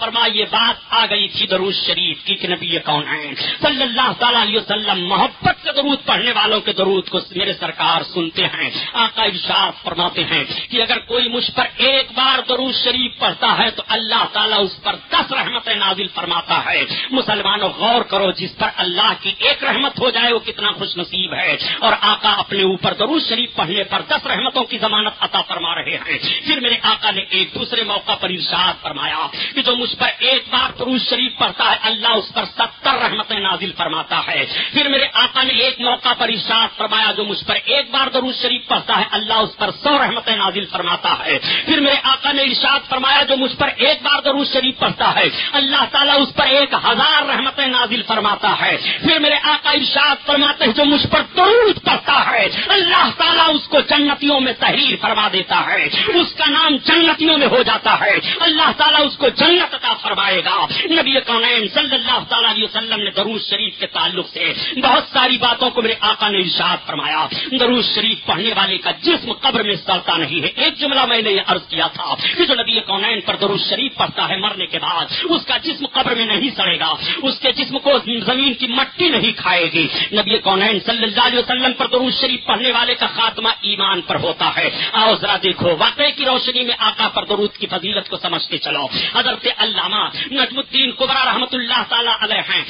ذرا یہ بات آ گئی تھی دروز شریف۔ کی کہ نبی یہ کون ہے صلی اللہ تعالیٰ علیہ وسلم محبت سے درود پڑھنے والوں کے درود کو میرے سرکار سنتے ہیں۔ آقا ارشاد فرماتے ہیں کہ اگر کوئی مجھ پر ایک بار درود شریف پڑھتا ہے تو اللہ تعالیٰ اس پر دس رحمت نازل فرماتا ہے۔ مسلمانوں، غور کرو، جس پر اللہ کی ایک رحمت ہو جائے وہ کتنا خوش نصیب ہے۔ اور آقا اپنے اوپر درود شریف پڑھنے پر دس رحمتوں کی ضمانت عطا فرما رہے ہیں۔ پھر میرے آقا نے ایک دوسرے موقع پر ارشاد فرمایا کہ جو مجھ پر ایک بار درود شریف پڑھتا ہے، اللہ اس پر ستر رحمتیں نازل فرماتا ہے۔ پھر میرے آقا نے ایک موقع پر ارشاد فرمایا جو مجھ پر ایک بار درود شریف پڑھتا ہے، اللہ اس پر سو رحمتیں نازل فرماتا ہے۔ پھر میرے آقا نے ارشاد فرمایا، جو مجھ پر ایک بار درود شریف پڑھتا ہے، اللہ تعالیٰ اس پر ایک ہزار رحمتیں نازل فرماتا ہے۔ پھر میرے آقا ارشاد فرماتے ہیں، جو مجھ پر درود پڑتا ہے، اللہ تعالیٰ اس کو جنتیوں میں تحریر فرما دیتا ہے۔ اس کا نام جنتیوں میں ہو جاتا ہے۔ اللہ تعالیٰ اس کو جنت عطا فرمائے گا۔ نبی کونین صلی اللہ تعالیٰ علیہ وسلم نے درود شریف کے تعلق سے بہت ساری باتوں کو میرے آقا نے ارشاد فرمایا۔ درود شریف پڑھنے والے کا جسم قبر میں سڑتا نہیں ہے۔ ایک جملہ میں نے یہ عرض کیا تھا کہ جو نبی کونین پر درود شریف پڑھتا ہے مرنے کے بعد، اس کا جسم قبر میں نہیں سڑے گا۔ اس کے جسم کو زمین کی مٹی نہیں کھائے گی۔ نبی کونین صلی اللہ علیہ وسلم پر درود شریف پڑھنے والے کا خاتمہ ایمان پر ہوتا ہے۔ آؤ ذرا دیکھو، واقعے کی روشنی میں آقا پر درود کی فضیلت کو سمجھتے چلو۔ حضرت علامہ نجم الدین قبرا رحمۃ اللہ تعالیٰ علیہ ہیں۔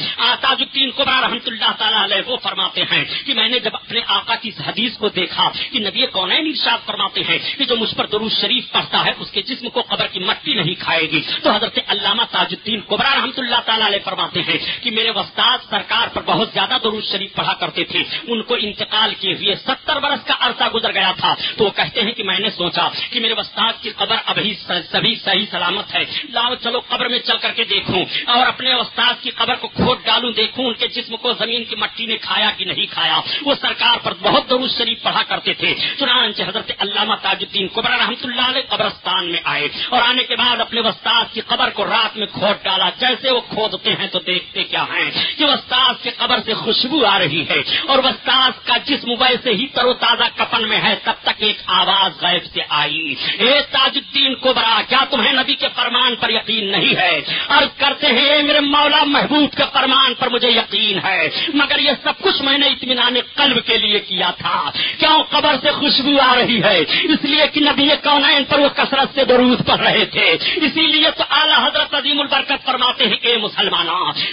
تاج الدین قبرا رحمۃ اللہ تعالیٰ علیہ وہ فرماتے ہیں کہ میں نے جب اپنے آقا کی اس حدیث کو دیکھا کہ نبی کونین ارشاد فرماتے ہیں کہ جو مجھ پر درود شریف پڑھتا ہے، اس کے جسم کو قبر کی مٹی نہیں کھائے گی۔ تو حضرت علامہ تاج الدین قبرا رحمۃ اللہ تعالیٰ علیہ فرماتے ہیں کہ میرے وسطاد سرکار پر بہت زیادہ درود شریف پڑھا کرتے تھے۔ ان کو انتقال کیے ہوئے ستر برس کا عرصہ گزر گیا تھا۔ تو وہ کہتے ہیں کہ میں نے سوچا کہ میرے وسطاد کی قبر ابھی سبھی صحیح سلامت ہے۔ لاؤ، چلو قبر میں چل کر کے دیکھوں اور اپنے استاد کی قبر کو کھود ڈالوں، دیکھوں ان کے جسم کو زمین کی مٹی نے کھایا کہ نہیں کھایا۔ وہ سرکار پر بہت درود شریف پڑھا کرتے تھے۔ تھے۔ چنانچہ حضرت علامہ تاج الدین قبر رحمۃ اللہ علیہ قبرستان میں آئے اور آنے کے بعد اپنے وسطاد کی قبر کو رات میں کھود ڈالا۔ جیسے وہ کھودتے ہیں تو دیکھتے کیا ہیں کہ وسطاد کی قبر سے خوشبو آ رہی ہے اور وسطاد کا جسم ویسے ہی تر و تازہ کپن میں ہے، تب تک ایک آواز غیب سے آئی۔ اے تاج الدین قبرا کیا تمہیں نبی کے فرمان پر یقین نہیں ہے؟ عرض کرتے ہیں میرے مولا محبوب کے فرمان پر مجھے یقین ہے۔ مگر یہ سب کچھ میں نے اطمینان قلب کے لیے کیا تھا۔ کیوں قبر سے خوشبو آ رہی ہے۔ اس لیے کہ نبی کونین پر وہ کثرت سے درود پڑھ رہے تھے۔ اسی لیے تو اعلیٰ حضرت عظیم البرکت فرماتے ہیں اے مسلمان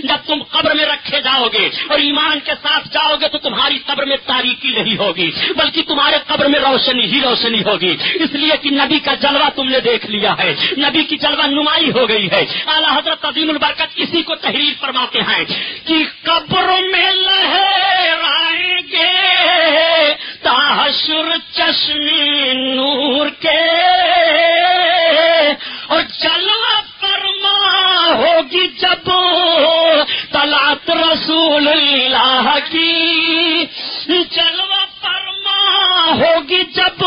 جب تم قبر میں رکھے جاؤ گے اور ایمان کے ساتھ جاؤ گے تو تمہاری قبر میں تاریخی نہیں ہوگی، بلکہ تمہارے قبر میں روشنی ہی روشنی ہوگی۔ اس لیے کہ نبی کا جلوہ تم نے دیکھ لیا ہے۔ نبی کی جلوہ نمائی ہو گئی ہے۔ اعلیٰ حضرت عظیم البرکت اسی کو تحریر فرماتے ہیں کہ قبر میں لہرائیں گے سر چشم نور کے اور جلوہ فرما ہوگی جب تلات رسول اللہ کی۔ جلوہ فرما ہوگی جب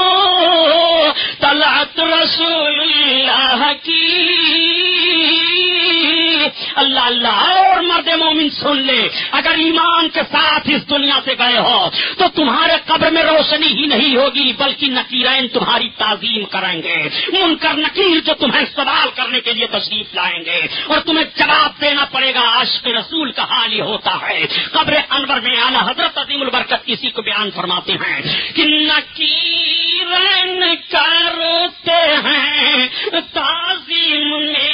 تلات رسول اللہ کی۔ اللہ اللہ، اور مرد مومن سن لے۔ اگر ایمان کے ساتھ اس دنیا سے گئے ہو، تو تمہارے قبر میں روشنی ہی نہیں ہوگی، بلکہ نکیرین تمہاری تعظیم کریں گے۔ ان کر نکیر جو تمہیں سوال کرنے کے لیے تشریف لائیں گے۔ اور تمہیں جواب دینا پڑے گا عشق رسول کا حال ہی ہوتا ہے۔ قبر انور میں آنا حضرت عظیم البرکت کسی کو بیان فرماتے ہیں کہ نکیرن کرتے ہیں تعظیم میری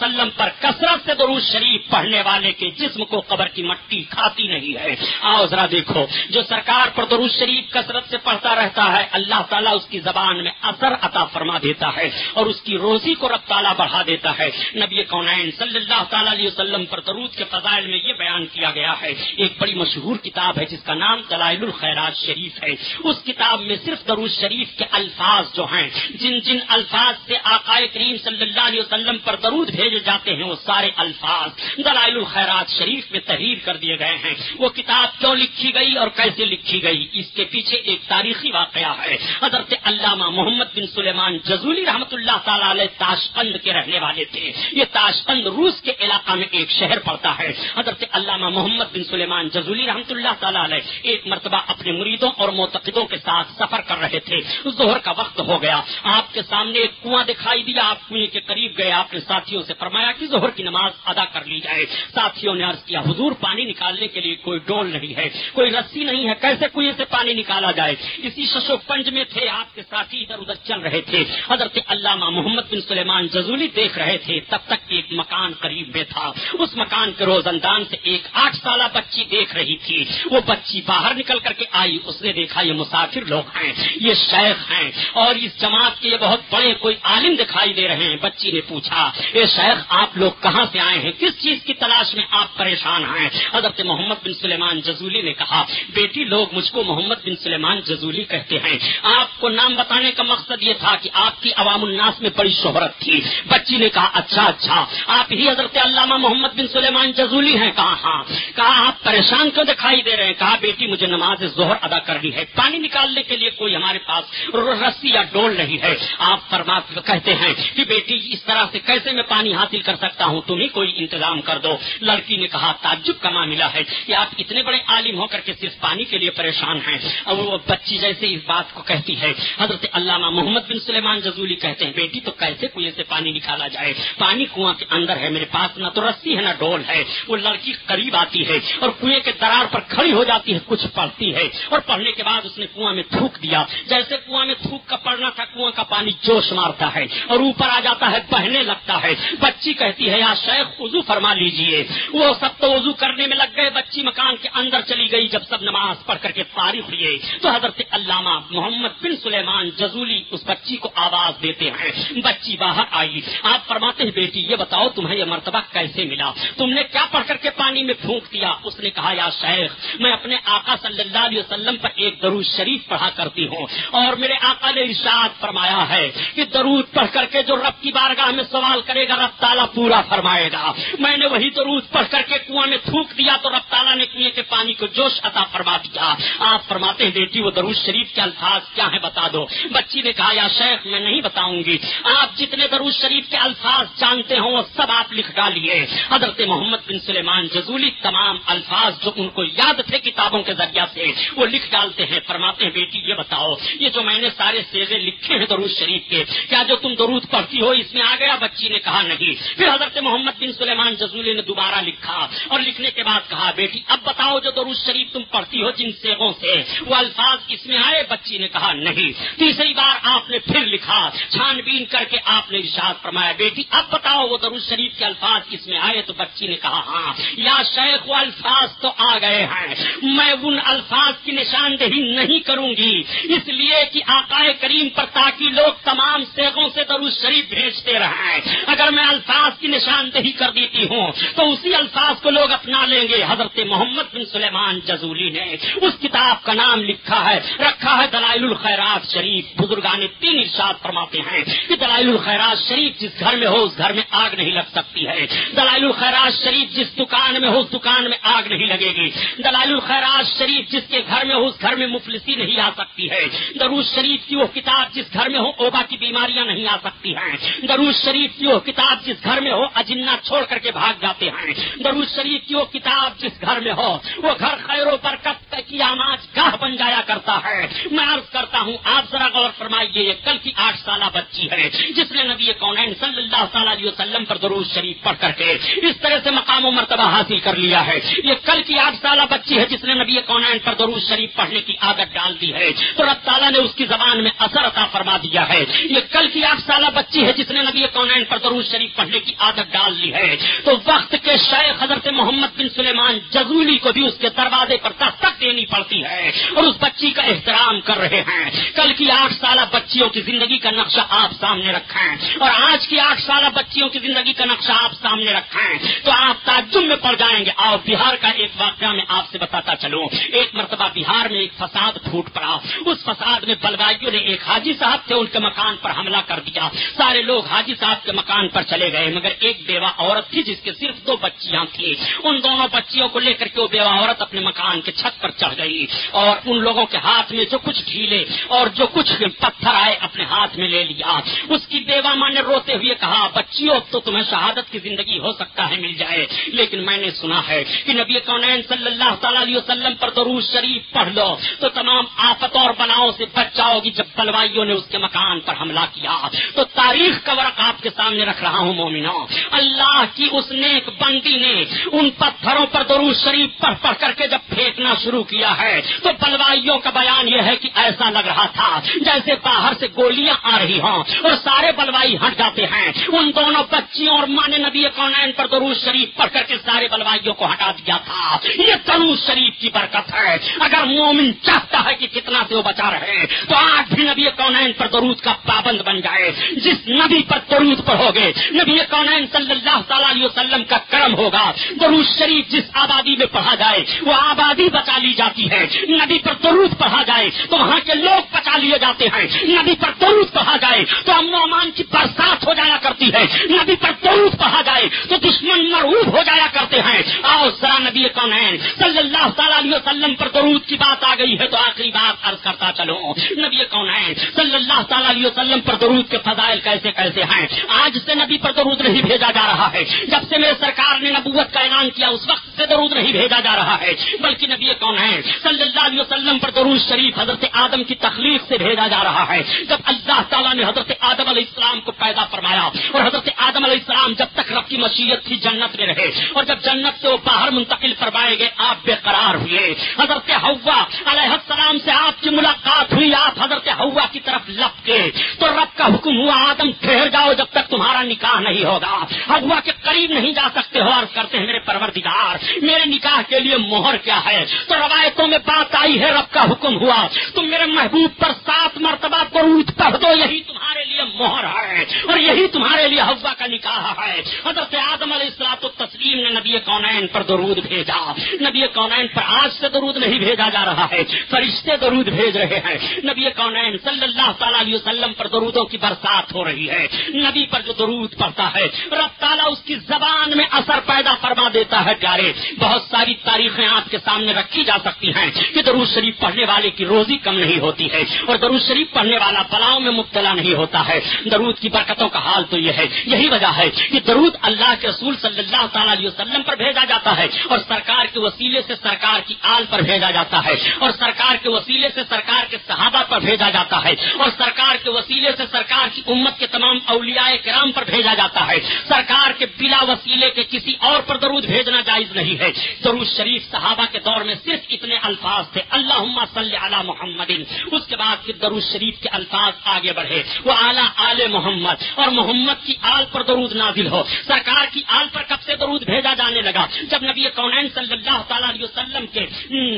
وسلم پر کثرت سے درود شریف پڑھنے والے کے جسم کو قبر کی مٹی کھاتی نہیں ہے۔ آؤ ذرا دیکھو، جو سرکار پر درود شریف کثرت سے پڑھتا رہتا ہے، اللہ تعالیٰ اس کی زبان میں اثر عطا فرما دیتا ہے اور اس کی روزی کو رب تعالیٰ بڑھا دیتا ہے۔ نبی کونین صلی اللہ تعالیٰ علیہ وسلم پر درود کے فضائل میں یہ بیان کیا گیا ہے۔ ایک بڑی مشہور کتاب ہے، جس کا نام دلائل الخیرات شریف ہے۔ اس کتاب میں صرف درود شریف کے الفاظ جو ہیں، جن جن الفاظ سے آقائے کریم صلی اللہ علیہ وسلم پر درود بھیجے جاتے ہیں، وہ سارے الفاظ دلائل الخیرات شریف میں تحریر کر دیے گئے ہیں۔ وہ کتاب کیوں لکھی گئی اور کیسے لکھی گئی؟ اس کے پیچھے ایک تاریخی واقعہ ہے۔ حضرت علامہ محمد بن سلیمان جزولی رحمۃ اللہ تعالی علیہ تاشقند کے رہنے والے تھے۔ یہ تاشقند روس کے علاقہ میں ایک شہر پڑتا ہے۔ حضرت علامہ محمد بن سلیمان جزولی رحمۃ اللہ تعالی علیہ ایک مرتبہ اپنے مریدوں اور معتقدوں کے ساتھ سفر کر رہے تھے۔ ظہر کا وقت ہو گیا۔ آپ کے سامنے ایک کنواں دکھائی دیا۔ آپ کنویں کے قریب گئے۔ آپ نے ساتھیوں سے فرمایا کہ ظہر کی نماز ادا کر لی جائے۔ ساتھیوں نے عرض کیا، حضور، پانی نکالنے کے لیے کوئی ڈول نہیں ہے، کوئی رسی نہیں ہے، کیسے کنویں سے پانی نکالا جائے؟ اسی ششو پنج میں تھے آپ کے ساتھی، ادھر ادھر چل رہے تھے۔ حضرت علامہ محمد بن سلیمان جزولی دیکھ رہے تھے۔ تب تک ایک مکان قریب میں تھا۔ اس مکان کے روزندان سے ایک آٹھ سالہ بچی دیکھ رہی تھی۔ وہ بچی باہر نکل کر کے آئی۔ اس نے دیکھا، یہ مسافر لوگ ہیں، یہ شیخ ہیں۔ اور اس جماعت کے یہ بہت بڑے کوئی عالم دکھائی دے رہے ہیں۔ بچی نے پوچھا یہ شیخ، آپ لوگ کہاں سے آئے ہیں؟ کس چیز کی تلاش میں آپ پریشان ہیں؟ حضرت محمد بن سلیمان جزولی نے کہا، بیٹی، لوگ مجھ کو محمد بن سلیمان جزولی کہتے ہیں۔ آپ کو نام بتانے کا مقصد یہ تھا کہ آپ کی عوام الناس میں بڑی شہرت تھی۔ بچی نے کہا اچھا اچھا آپ ہی حضرت علامہ محمد بن سلیمان جزولی ہیں۔ کہا ہاں۔ کہا، آپ پریشان کیوں دکھائی دے رہے ہیں؟ کہا، بیٹی، مجھے نماز ظہر ادا کرنی ہے۔ پانی نکالنے کے لیے کوئی ہمارے پاس رسی یا ڈول نہیں ہے۔ آپ فرما کہتے ہیں کہ بیٹی، اس طرح سے کیسے میں پانی حاصل کر سکتا ہوں؟ تمہیں کوئی انتظام کر دو۔ لڑکی نے کہا، تعجب کا معاملہ ہے کہ آپ اتنے بڑے عالم ہو کر کے صرف پانی کے لیے پریشان ہیں۔ اور وہ بچی جیسے اس بات کو کہتی ہے۔ حضرت علامہ محمد بن سلیمان جزولی کہتے ہیں، بیٹی تو کیسے کنویں سے پانی نکالا جائے؟ پانی کنواں کے اندر ہے، میرے پاس نہ تو رسی ہے، نہ ڈول ہے۔ وہ لڑکی قریب آتی ہے اور کنویں کے درار پر کھڑی ہو جاتی ہے، کچھ پڑھتی ہے۔ اور پڑھنے کے بعد اس نے کنواں میں تھوک دیا۔ جیسے کنواں میں تھوک کا پڑنا تھا، کنواں کا پانی جوش مارتا ہے اور اوپر آ جاتا ہے، بہنے لگتا ہے۔ بچی کہتی ہے، یا شیخ، وضو فرما لیجیے۔ وہ سب تو وضو کرنے میں لگ گئے، بچی مکان کے اندر چلی گئی۔ جب سب نماز پڑھ کر کے فارغ ہوئے تو حضرت علامہ محمد بن سلیمان جزولی اس بچی کو آواز دیتے ہیں۔ بچی باہر آئی۔ آپ فرماتے ہیں، بیٹی، یہ بتاؤ تمہیں یہ مرتبہ کیسے ملا؟ تم نے کیا پڑھ کر کے پانی میں پھونک دیا؟ اس نے کہا، یا شیخ، میں اپنے آقا صلی اللہ علیہ وسلم پر ایک درود شریف پڑھا کرتی ہوں۔ اور میرے آقا نے ارشاد فرمایا ہے کہ درود پڑھ کر کے جو رب کی بارگاہ میں سوال کرے گا، رب تعالیٰ پورا فرمائے گا۔ میں نے وہی درود پڑھ کر کے کنواں میں تھوک دیا تو رب تعالیٰ نے کنویں کے پانی کو جوش عطا فرما دیا۔ آپ فرماتے ہیں، بیٹی وہ درود شریف کے الفاظ کیا ہے بتا دو۔ بچی نے کہا، یا شیخ، میں نہیں بتاؤں گی۔ آپ جتنے درود شریف کے الفاظ جانتے ہوں، وہ سب آپ لکھ ڈالیے۔ حضرت محمد بن سلیمان جزولی تمام الفاظ جو ان کو یاد تھے کتابوں کے ذریعہ سے، وہ لکھ ڈالتے ہیں۔ فرماتے ہیں، بیٹی، یہ بتاؤ، یہ جو میں نے سارے سیزے لکھے ہیں درود شریف کے، کیا جو تم درود پڑھتی ہو، اس میں آ گیا؟ بچی نے کہا، نہیں۔ پھر حضرت محمد بن سلیمان جزولی نے دوبارہ لکھا اور لکھنے کے بعد کہا، بیٹی، اب بتاؤ جو درود شریف تم پڑھتی ہو، جن سیگوں سے، وہ الفاظ اس میں آئے بچی نے کہا نہیں، تیسری بار آپ نے پھر لکھا چھان بین کر کے آپ نے ارشاد فرمایا، بیٹی اب بتاؤ وہ درود شریف کے الفاظ اس میں آئے؟ تو بچی نے کہا ہاں یا شیخ، وہ الفاظ تو آ گئے ہیں۔ میں ان الفاظ کی نشاندہی نہیں کروں گی، اس لیے کہ آقائے کریم پر تاکہ لوگ تمام سیگوں سے درود شریف بھیجتے سنتے رہے اگر میں الفاظ کی نشاندہی کر دیتی ہوں، تو اسی الفاظ کو لوگ اپنا لیں گے۔ حضرت محمد بن سلیمان جزولی نے اس کتاب کا نام لکھا ہے، رکھا ہے دلائل الخیرات شریف۔ بزرگان تین ارشاد فرماتے ہیں کہ دلائل الخیرات شریف جس گھر میں ہو، اس گھر میں آگ نہیں لگ سکتی ہے۔ دلائل الخیرات شریف جس دکان میں ہو، اس دکان میں آگ نہیں لگے گی۔ دلائل الخیرات شریف جس کے گھر میں ہو، اس گھر میں مفلسی نہیں آ سکتی ہے۔ دروز شریف کی وہ کتاب جس گھر میں ہو، اوبا کی بیماریاں نہیں آ سکتی ہیں۔ دروز شریف کی وہ کتاب جس گھر میں ہو اجنا چھوڑ کر کے بھاگ جاتے ہیں۔ دروز شریف کی وہ کتاب جس گھر میں ہو، وہ گھر خیر و برکت کی آماج گاہ بن جایا کرتا ہے۔ میں عرض کرتا ہوں، آپ ذرا غور فرمائیے، یہ کل کی آٹھ سالہ بچی ہے، جس نے نبی کونین صلی اللہ تعالیٰ علیہ وسلم پر دروز شریف پڑھ کر کے اس طرح سے مقام و مرتبہ حاصل کر لیا ہے۔ یہ کل کی آٹھ سالہ بچی ہے، جس نے نبی کونین پر دروز شریف پڑھنے کی عادت ڈال دی ہے۔ تو رب تعالیٰ نے اس کی زبان میں اثر عطا فرما دیا ہے۔ یہ کل کی آٹھ سالہ بچی ہے، جس نے نبی کونین پر دروز شریف پڑھنے کی عادت ڈال لی ہے۔ تو وقت کے شیخ حضرت محمد بن سلیمان جزولی کو بھی اس کے دروازے پر دستک دینی پڑتی ہے اور اس بچے بچی کا احترام کر رہے ہیں۔ کل کی آٹھ سالہ بچیوں کی زندگی کا نقشہ آپ سامنے رکھا ہے اور آج کی آٹھ سالہ بچیوں کی زندگی کا نقشہ آپ سامنے رکھا ہے تو آپ تعجب میں پڑ جائیں گے۔ اور بہار کا ایک واقعہ میں آپ سے بتاتا چلوں۔ ایک مرتبہ بہار میں ایک فساد پھوٹ پڑا۔ اس فساد میں بلوائیوں نے ایک حاجی صاحب تھے ان کے مکان پر حملہ کر دیا۔ سارے لوگ حاجی صاحب کے مکان پر چلے گئے، مگر ایک بیوہ عورت تھی جس کے صرف دو بچیاں تھیں۔ ان دونوں بچیوں کو لے کر کے وہ بیوہ عورت اپنے مکان کے چھت پر چڑھ گئی۔ اور ان لوگوں کے ہاتھ میں جو کچھ ڈھیلے اور جو کچھ پتھر آئے اپنے ہاتھ میں لے لیا، اس کی بیوہ ماں نے روتے ہوئے کہا، بچیوں تو تمہیں شہادت کی زندگی ہو سکتا ہے، مل جائے۔ لیکن میں نے سنا ہے کہ نبی کونین صلی اللہ تعالی علیہ وسلم پر درود شریف پڑھ لو، تو تمام آفتوں اور بلاؤں سے بچ جاؤ گی۔ جب بلوائیوں نے اس کے مکان پر حملہ کیا، تو تاریخ کا ورق آپ کے سامنے رکھ رہا ہوں مومنو اللہ کی اس نیک بندی نے ان پتھروں پر درود شریف پڑھ پڑھ کر کے جب پھینکنا شروع کیا ہے، تو بلوائیوں لوگوں کا بیان یہ ہے کہ ایسا لگ رہا تھا جیسے باہر سے گولیاں آ رہی ہوں اور سارے بلوائی ہٹ جاتے ہیں۔ ان دونوں بچیوں اور ماں نے نبی کونین پر درود شریف پڑھ کر کے سارے بلوائیوں کو ہٹا دیا تھا۔ یہ درود شریف کی برکت ہے۔ اگر مومن چاہتا ہے کہ کتنا سے وہ بچا رہے، تو آج بھی نبی کونین پر درود کا پابند بن جائے۔ جس نبی پر درود پڑھو گے نبی کونین صلی اللہ تعالی علیہ وسلم کا کرم ہوگا۔ درود شریف جس آبادی میں پڑھا جائے، وہ آبادی بچا لی جاتی ہے۔ نبی پر درود درود پڑھا جائے تو وہاں کے لوگ بچا لیے جاتے ہیں۔ نبی پر درود پڑھا جائے تو امن و امان کی برسات ہو جایا کرتی ہے۔ نبی پر درود پڑھا جائے تو دشمن مرعوب ہو جایا کرتے ہیں۔ آؤ ذرا نبی کون ہے صلی اللہ تعالیٰ علیہ وسلم پر درود کی بات آ گئی ہے تو آخری بات عرض کرتا چلو۔ نبی کون ہے صلی اللہ تعالیٰ علیہ وسلم پر درود کے فضائل کیسے کیسے ہیں؟ آج سے نبی پر درود نہیں بھیجا جا رہا ہے۔ جب سے میرے سرکار نے نبوت کا اعلان کیا، اس وقت سے درود نہیں بھیجا جا رہا ہے۔ بلکہ نبی کون ہے صلی اللہ علیہ وسلم پر درود شریف حضرت آدم کی تخلیق سے بھیجا جا رہا ہے۔ جب اللہ تعالیٰ نے حضرت آدم علیہ السلام کو پیدا فرمایا اور حضرت آدم علیہ السلام جب تک رب کی مشیت تھی جنت میں رہے اور جب جنت سے وہ باہر منتقل فرمائے گئے، آپ بے قرار ہوئے۔ حضرت ہوا علیہ السلام سے آپ کی ملاقات ہوئی، آپ حضرت ہوا کی طرف لپ کے تو رب کا حکم ہوا، آدم ٹھہر جاؤ جب تک تمہارا نکاح نہیں ہوگا۔ ہوا کے قریب نہیں جا سکتے ہو اور کرتے ہیں میرے پروردگار، میرے نکاح کے لیے مہر کیا ہے؟ تو روایتوں میں بات آئی ہے، رب کا حکم ہوا۔ تم میرے محبوب پر سات مرتبہ درود پڑھ دو، یہی تمہارے لیے مہر ہے۔ اور یہی تمہارے لیے ہوا کا نکاح ہے۔ حضرت آدم علیہ السلاط تسلیم نے نبی کونین پر درود بھیجا۔ نبی کونین پر آج سے درود نہیں بھیجا جا رہا ہے، فرشتے درود بھیج رہے ہیں۔ نبی کونین صلی اللہ تعالیٰ علیہ وسلم پر درودوں کی برسات ہو رہی ہے۔ نبی پر جو درود پڑتا ہے۔ رب تعالیٰ اس کی زبان میں اثر پیدا فرما دیتا ہے پیارے۔ بہت ساری تاریخیں آپ کے سامنے رکھی جا سکتی ہیں کہ درود شریف پڑھنے والے کی روزی کم نہیں ہوتی ہے اور درود شریف پڑھنے والا بلاؤں میں مبتلا نہیں ہوتا ہے۔ درود کی برکتوں کا حال تو یہ ہے۔ یہی وجہ ہے کہ درود اللہ کے رسول صلی اللہ تعالیٰ علیہ وسلم پر بھیجا جاتا ہے اور سرکار کے وسیلے سے سرکار کی آل پر بھیجا جاتا ہے۔ اور سرکار کے وسیلے سے سرکار کے صحابہ پر بھیجا جاتا ہے۔ اور سرکار کے وسیلے سے سرکار کی امت کے تمام اولیاء کرام پر بھیجا جاتا ہے۔ ہے۔ سرکار کے بلا وسیلے کے کسی اور پر درود بھیجنا جائز نہیں ہے۔ درود شریف صحابہ کے دور میں صرف اتنے الفاظ تھے۔ اللہ صلی علی محمد۔ اس کے بعد پھر درود شریف کے الفاظ آگے بڑھے۔ وہ اعلیٰ آل محمد۔ اور محمد کی آل پر درود نازل ہو۔ سرکار کی آل پر کب سے درود بھیجا جانے لگا؟ جب نبی کونین صلی اللہ تعالیٰ علیہ وسلم کے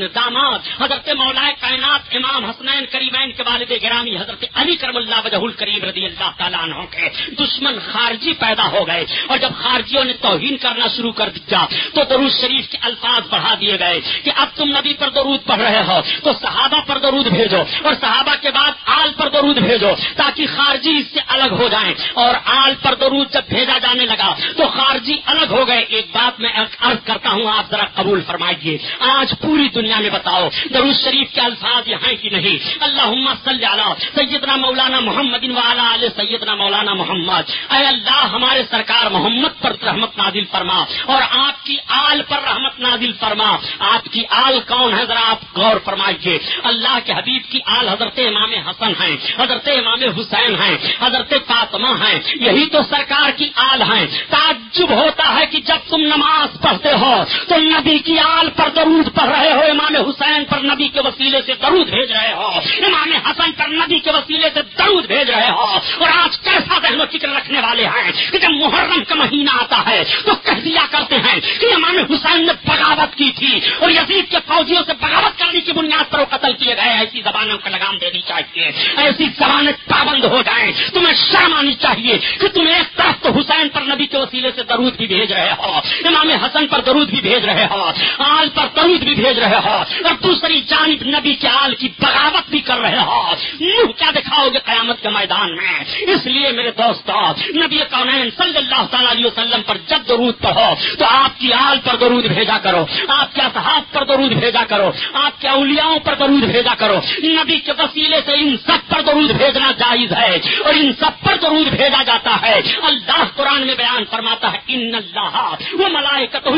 داماد، حضرت مولا کائنات امام حسنین کریمین کے والد گرامی حضرت علی کرم اللہ وجہ الکریم رضی اللہ تعالیٰ عنہ کے دشمن خارجی پیدا پیدا ہو گئے اور جب خارجیوں نے توہین کرنا شروع کر دیا تو درود شریف کے الفاظ بڑھا دیے گئے کہ اب تم نبی پر درود پڑھ رہے ہو تو صحابہ پر درود بھیجو اور صحابہ کے بعد آل پر درود بھیجو تاکہ خارجی اس سے الگ ہو جائیں اور آل پر درود جب بھیجا جانے لگا تو خارجی الگ ہو گئے۔ ایک بات میں عرض کرتا ہوں، آپ ذرا قبول فرمائیے۔ آج پوری دنیا میں بتاؤ، درود شریف کے الفاظ یہاں کی نہیں؟ اللہ صلی اللہ سیدنا مولانا محمد علیہ سیدنا مولانا محمد۔ اے اللہ ہمارے سرکار محمد پر رحمت نازل فرما اور آپ کی آل پر رحمت نازل فرما۔ آپ کی آل کون ہے ذرا آپ غور فرمائیے۔ اللہ کے حبیب کی آل حضرت امام حسن ہیں، حضرت امام حسین ہیں، حضرت فاطمہ ہیں۔ یہی تو سرکار کی آل ہیں۔ تعجب ہوتا ہے کہ جب تم نماز پڑھتے ہو تو نبی کی آل پر درود پڑھ رہے ہو، امام حسین پر نبی کے وسیلے سے درود بھیج رہے ہو، امام حسن پر نبی کے وسیلے سے درود بھیج رہے ہو۔ اور آج کیسا ذہن و فکر رکھنے والے ہیں؟ کہ جب محرم کا مہینہ آتا ہے تو کہہ دیا کرتے ہیں کہ امام حسین نے بغاوت کی تھی اور یزید کے فوجیوں سے بغاوت کرنے کی بنیاد پر وہ قتل کیے گئے، ایسی زبانوں کا لگام دینی چاہیے، ایسی زبانیں پابند ہو جائیں۔ تمہیں شرم آنی چاہیے کہ تم ایک طرف تو حسین پر نبی کے وسیلے سے درود بھی بھیج رہے ہو، امام حسن پر درود بھی بھیج رہے ہو، آل پر درود بھی بھیج رہے ہو، اور دوسری جانب نبی کے آل کی بغاوت بھی کر رہے ہو۔ منہ کیا دکھاؤ گے قیامت کے میدان میں؟ اس لیے میرے دوست نبی کونین صلی اللہ تعالیٰ علیہ وسلم پر جب درود پڑھو، تو آپ کی آل پر درود بھیجا کرو، آپ کے اصحاب پر درود بھیجا کرو، آپ کے اولیاؤں پر درود بھیجا کرو۔ نبی کے وسیلے سے ان سب پر درود بھیجنا جائز ہے اور ان سب پر درود بھیجا جاتا ہے۔ اللہ قرآن میں بیان فرماتا ہے، ان اللہ وہ ملائکت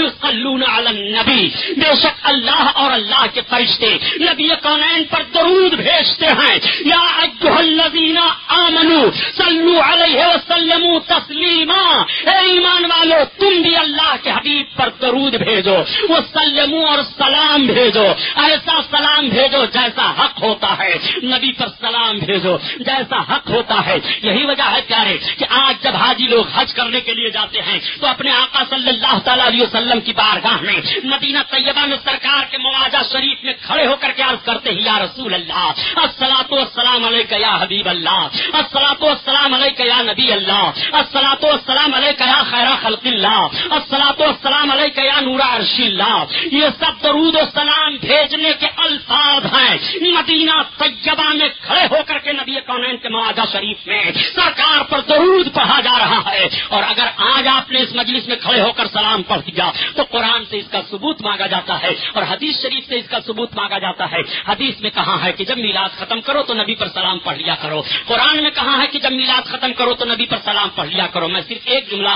نبی بے شک اللہ اور اللہ کے فرشتے نبی کونین پر درود بھیجتے ہیں۔ یا الذین آمنو صلو علیہ وسلم تسلیم تسلیما۔ اے ایمان والو، تم بھی اللہ کے حبیب پر درود بھیجو وہ سلمو اور سلام بھیجو۔ ایسا سلام بھیجو جیسا حق ہوتا ہے۔ نبی پر سلام بھیجو جیسا حق ہوتا ہے۔ یہی وجہ ہے پیارے کہ آج جب حاجی لوگ حج کرنے کے لیے جاتے ہیں، تو اپنے آقا صلی اللہ تعالی علیہ وسلم کی بارگاہ میں مدینہ طیبہ میں سرکار کے مواجہ شریف میں کھڑے ہو کر کے عرض کرتے ہی یا رسول اللہ السلاۃ السلام علیہ یا حبیب اللہ السلاۃ السلام علیہ یا نبی اللہ، السلام السلاۃ السلام علیہ یا خیر خلق اللہ السلاۃ السلام علیہ یا نورا ارشی اللہ یہ سب درود و سلام بھیجنے کے الفاظ ہیں. مدینہ طیبہ میں کھڑے ہو کر کے نبی کونین کے مواجہ شریف میں سرکار پر درود پڑھا جا رہا ہے. اور اگر آج آپ نے اس مجلس میں کھڑے ہو کر سلام پڑھ دیا تو قرآن سے اس کا ثبوت مانگا جاتا ہے اور حدیث شریف سے اس کا ثبوت مانگا جاتا ہے. حدیث میں کہا ہے کہ جب میلاد ختم کرو تو نبی پر سلام پڑھ لیا کرو. قرآن میں کہا ہے کہ جب میلاد ختم کرو تو نبی پر سلام پڑھ لیا کرو. کرو میں صرف ایک جملہ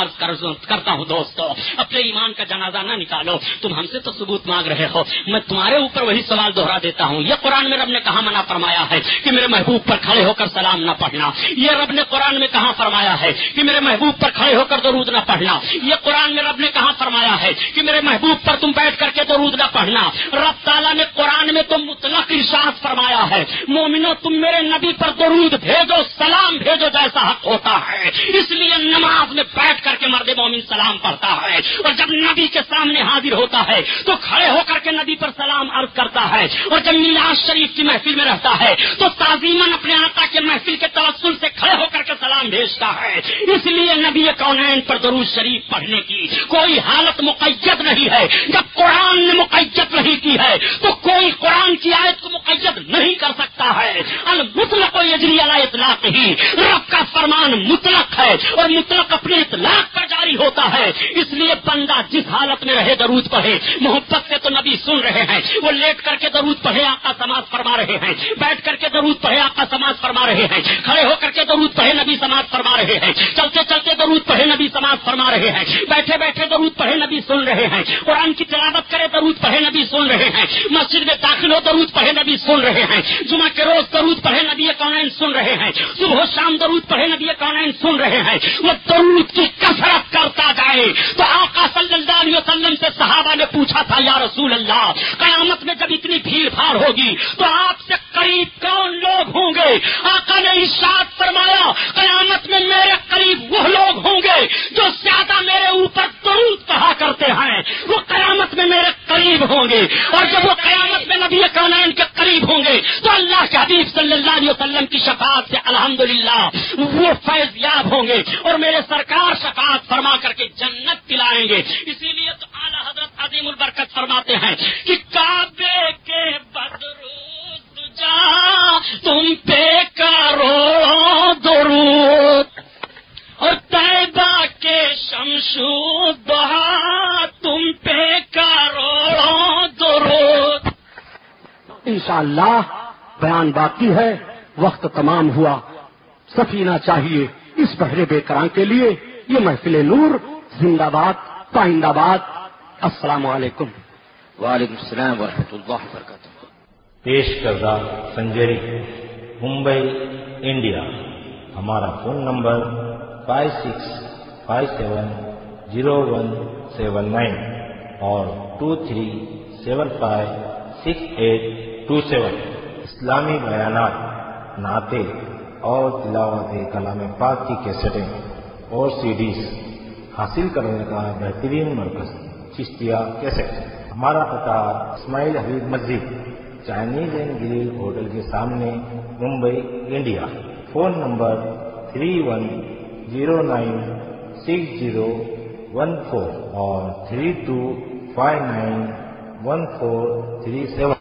کرتا ہوں دوستو، اپنے ایمان کا جنازہ نہ نکالو۔ تم ہم سے تو ثبوت مانگ رہے ہو۔ میں تمہارے اوپر وہی سوال دوہرا دیتا ہوں۔ یہ قرآن میں رب نے کہا منع فرمایا ہے کہ میرے محبوب پر کھڑے ہو کر سلام نہ پڑھنا؟ یہ رب نے قرآن میں کہاں فرمایا ہے کہ میرے محبوب پر کھڑے ہو کر درود نہ پڑھنا؟ یہ قرآن میں رب نے کہاں فرمایا ہے کہ میرے محبوب پر تم بیٹھ کر کے درود نہ پڑھنا؟ رب تعالیٰ نے قرآن میں تو مطلق ارشاد فرمایا ہے، مومنو تم میرے نبی پر درود بھیجو، سلام بھیجو جیسا حق ہوتا ہے۔ اس لیے نماز میں بیٹھ کر کے مرد مومن سلام پڑھتا ہے اور جب نبی کے سامنے حاضر ہوتا ہے تو کھڑے ہو کر کے نبی پر سلام عرض کرتا ہے اور جب میلاز شریف کی محفل میں رہتا ہے تو تعظیمن اپنے آقا کے محفل کے توسل سے کھڑے ہو کر کے سلام بھیجتا ہے۔ اس لیے نبی کونین پر درود شریف پڑھنے کی کوئی حالت مقید نہیں ہے۔ جب قرآن نے مقید نہیں کی ہے تو کوئی قرآن کی آیت کو مقید نہیں کر سکتا ہے۔ المطلق و یجری علی اطلاق ہی رب کا فرمان مطلق ہے اور مطلق اپنے اطلاق پر جاری ہوتا ہے اس لیے بندہ جس حالت میں رہے درود پڑھے محبت سے تو نبی سن رہے ہیں وہ لیٹ کر کے درود پڑھے آقا سماج فرما رہے ہیں بیٹھ کر کے درود پڑھے آقا سماج فرما رہے ہیں کھڑے ہو کر کے درود پڑھے نبی سماج فرما رہے ہیں چلتے چلتے درود پڑھے نبی سماج فرما رہے ہیں بیٹھے بیٹھے درود پڑھے نبی سن رہے ہیں قرآن کی تلاوت کرے درود پڑھے نبی سن رہے ہیں مسجد میں داخل ہو درود پڑھے نبی سن رہے ہیں جمعہ کے روز درود پڑھے نبی کونین سن رہے ہیں صبح شام درود پڑھے نبی کونین سن رہے ہیں وہ درود کی کثرت کرتا جائے۔ تو آقا صلی اللہ علیہ وسلم سے صحابہ نے پوچھا تھا، یا رسول اللہ، قیامت میں جب اتنی بھیڑ بھاڑ ہوگی تو آپ سے قریب کون لوگ ہوں گے؟ آقا نے ارشاد فرمایا، قیامت میں میرے قریب وہ لوگ ہوں گے جو زیادہ میرے اوپر درود کہا کرتے ہیں۔ وہ قیامت میں میرے قریب ہوں گے۔ اور جب وہ قیامت میں نبی کانائن کے قریب ہوں گے تو اللہ کے حبیب صلی اللہ علیہ وسلم کی شفاعت سے الحمدللہ وہ فیض یاب ہوں گے اور میرے سرکار شفاعت فرما کر کے جنت پلائیں گے۔ اسی لیے تو اعلیٰ حضرت عظیم البرکت فرماتے ہیں کہ کعبے کے بدرود جا، تم پہ کرو درود۔ اور طیبہ کے شمشو دہا تم پہ
انشاءاللہ بیان باقی ہے وقت تمام ہوا۔ سفینہ چاہیے اس بہرے بے کراں کے لیے۔ یہ محفل نور زندہ باد پائندہ باد۔ السلام علیکم۔
وعلیکم السلام ورحمۃ اللہ وبرکاتہ۔
پیش کردہ سنجری ممبئی انڈیا۔ ہمارا phone number five six five seven zero one seven nine اور two three seven five six eight two seven اسلامی بیانات، نعتیں اور تلاوت کلام پاک کی کیسٹیں اور سی ڈیز حاصل کرنے کا بہترین مرکز چشتیا کیسٹ۔ ہمارا پتہ اسماعیل حبیب مسجد، چائنیز اینڈ گریل ہوٹل کے سامنے Mumbai, India. Phone number three one zero nine six zero one four اور three two five nine one four three seven.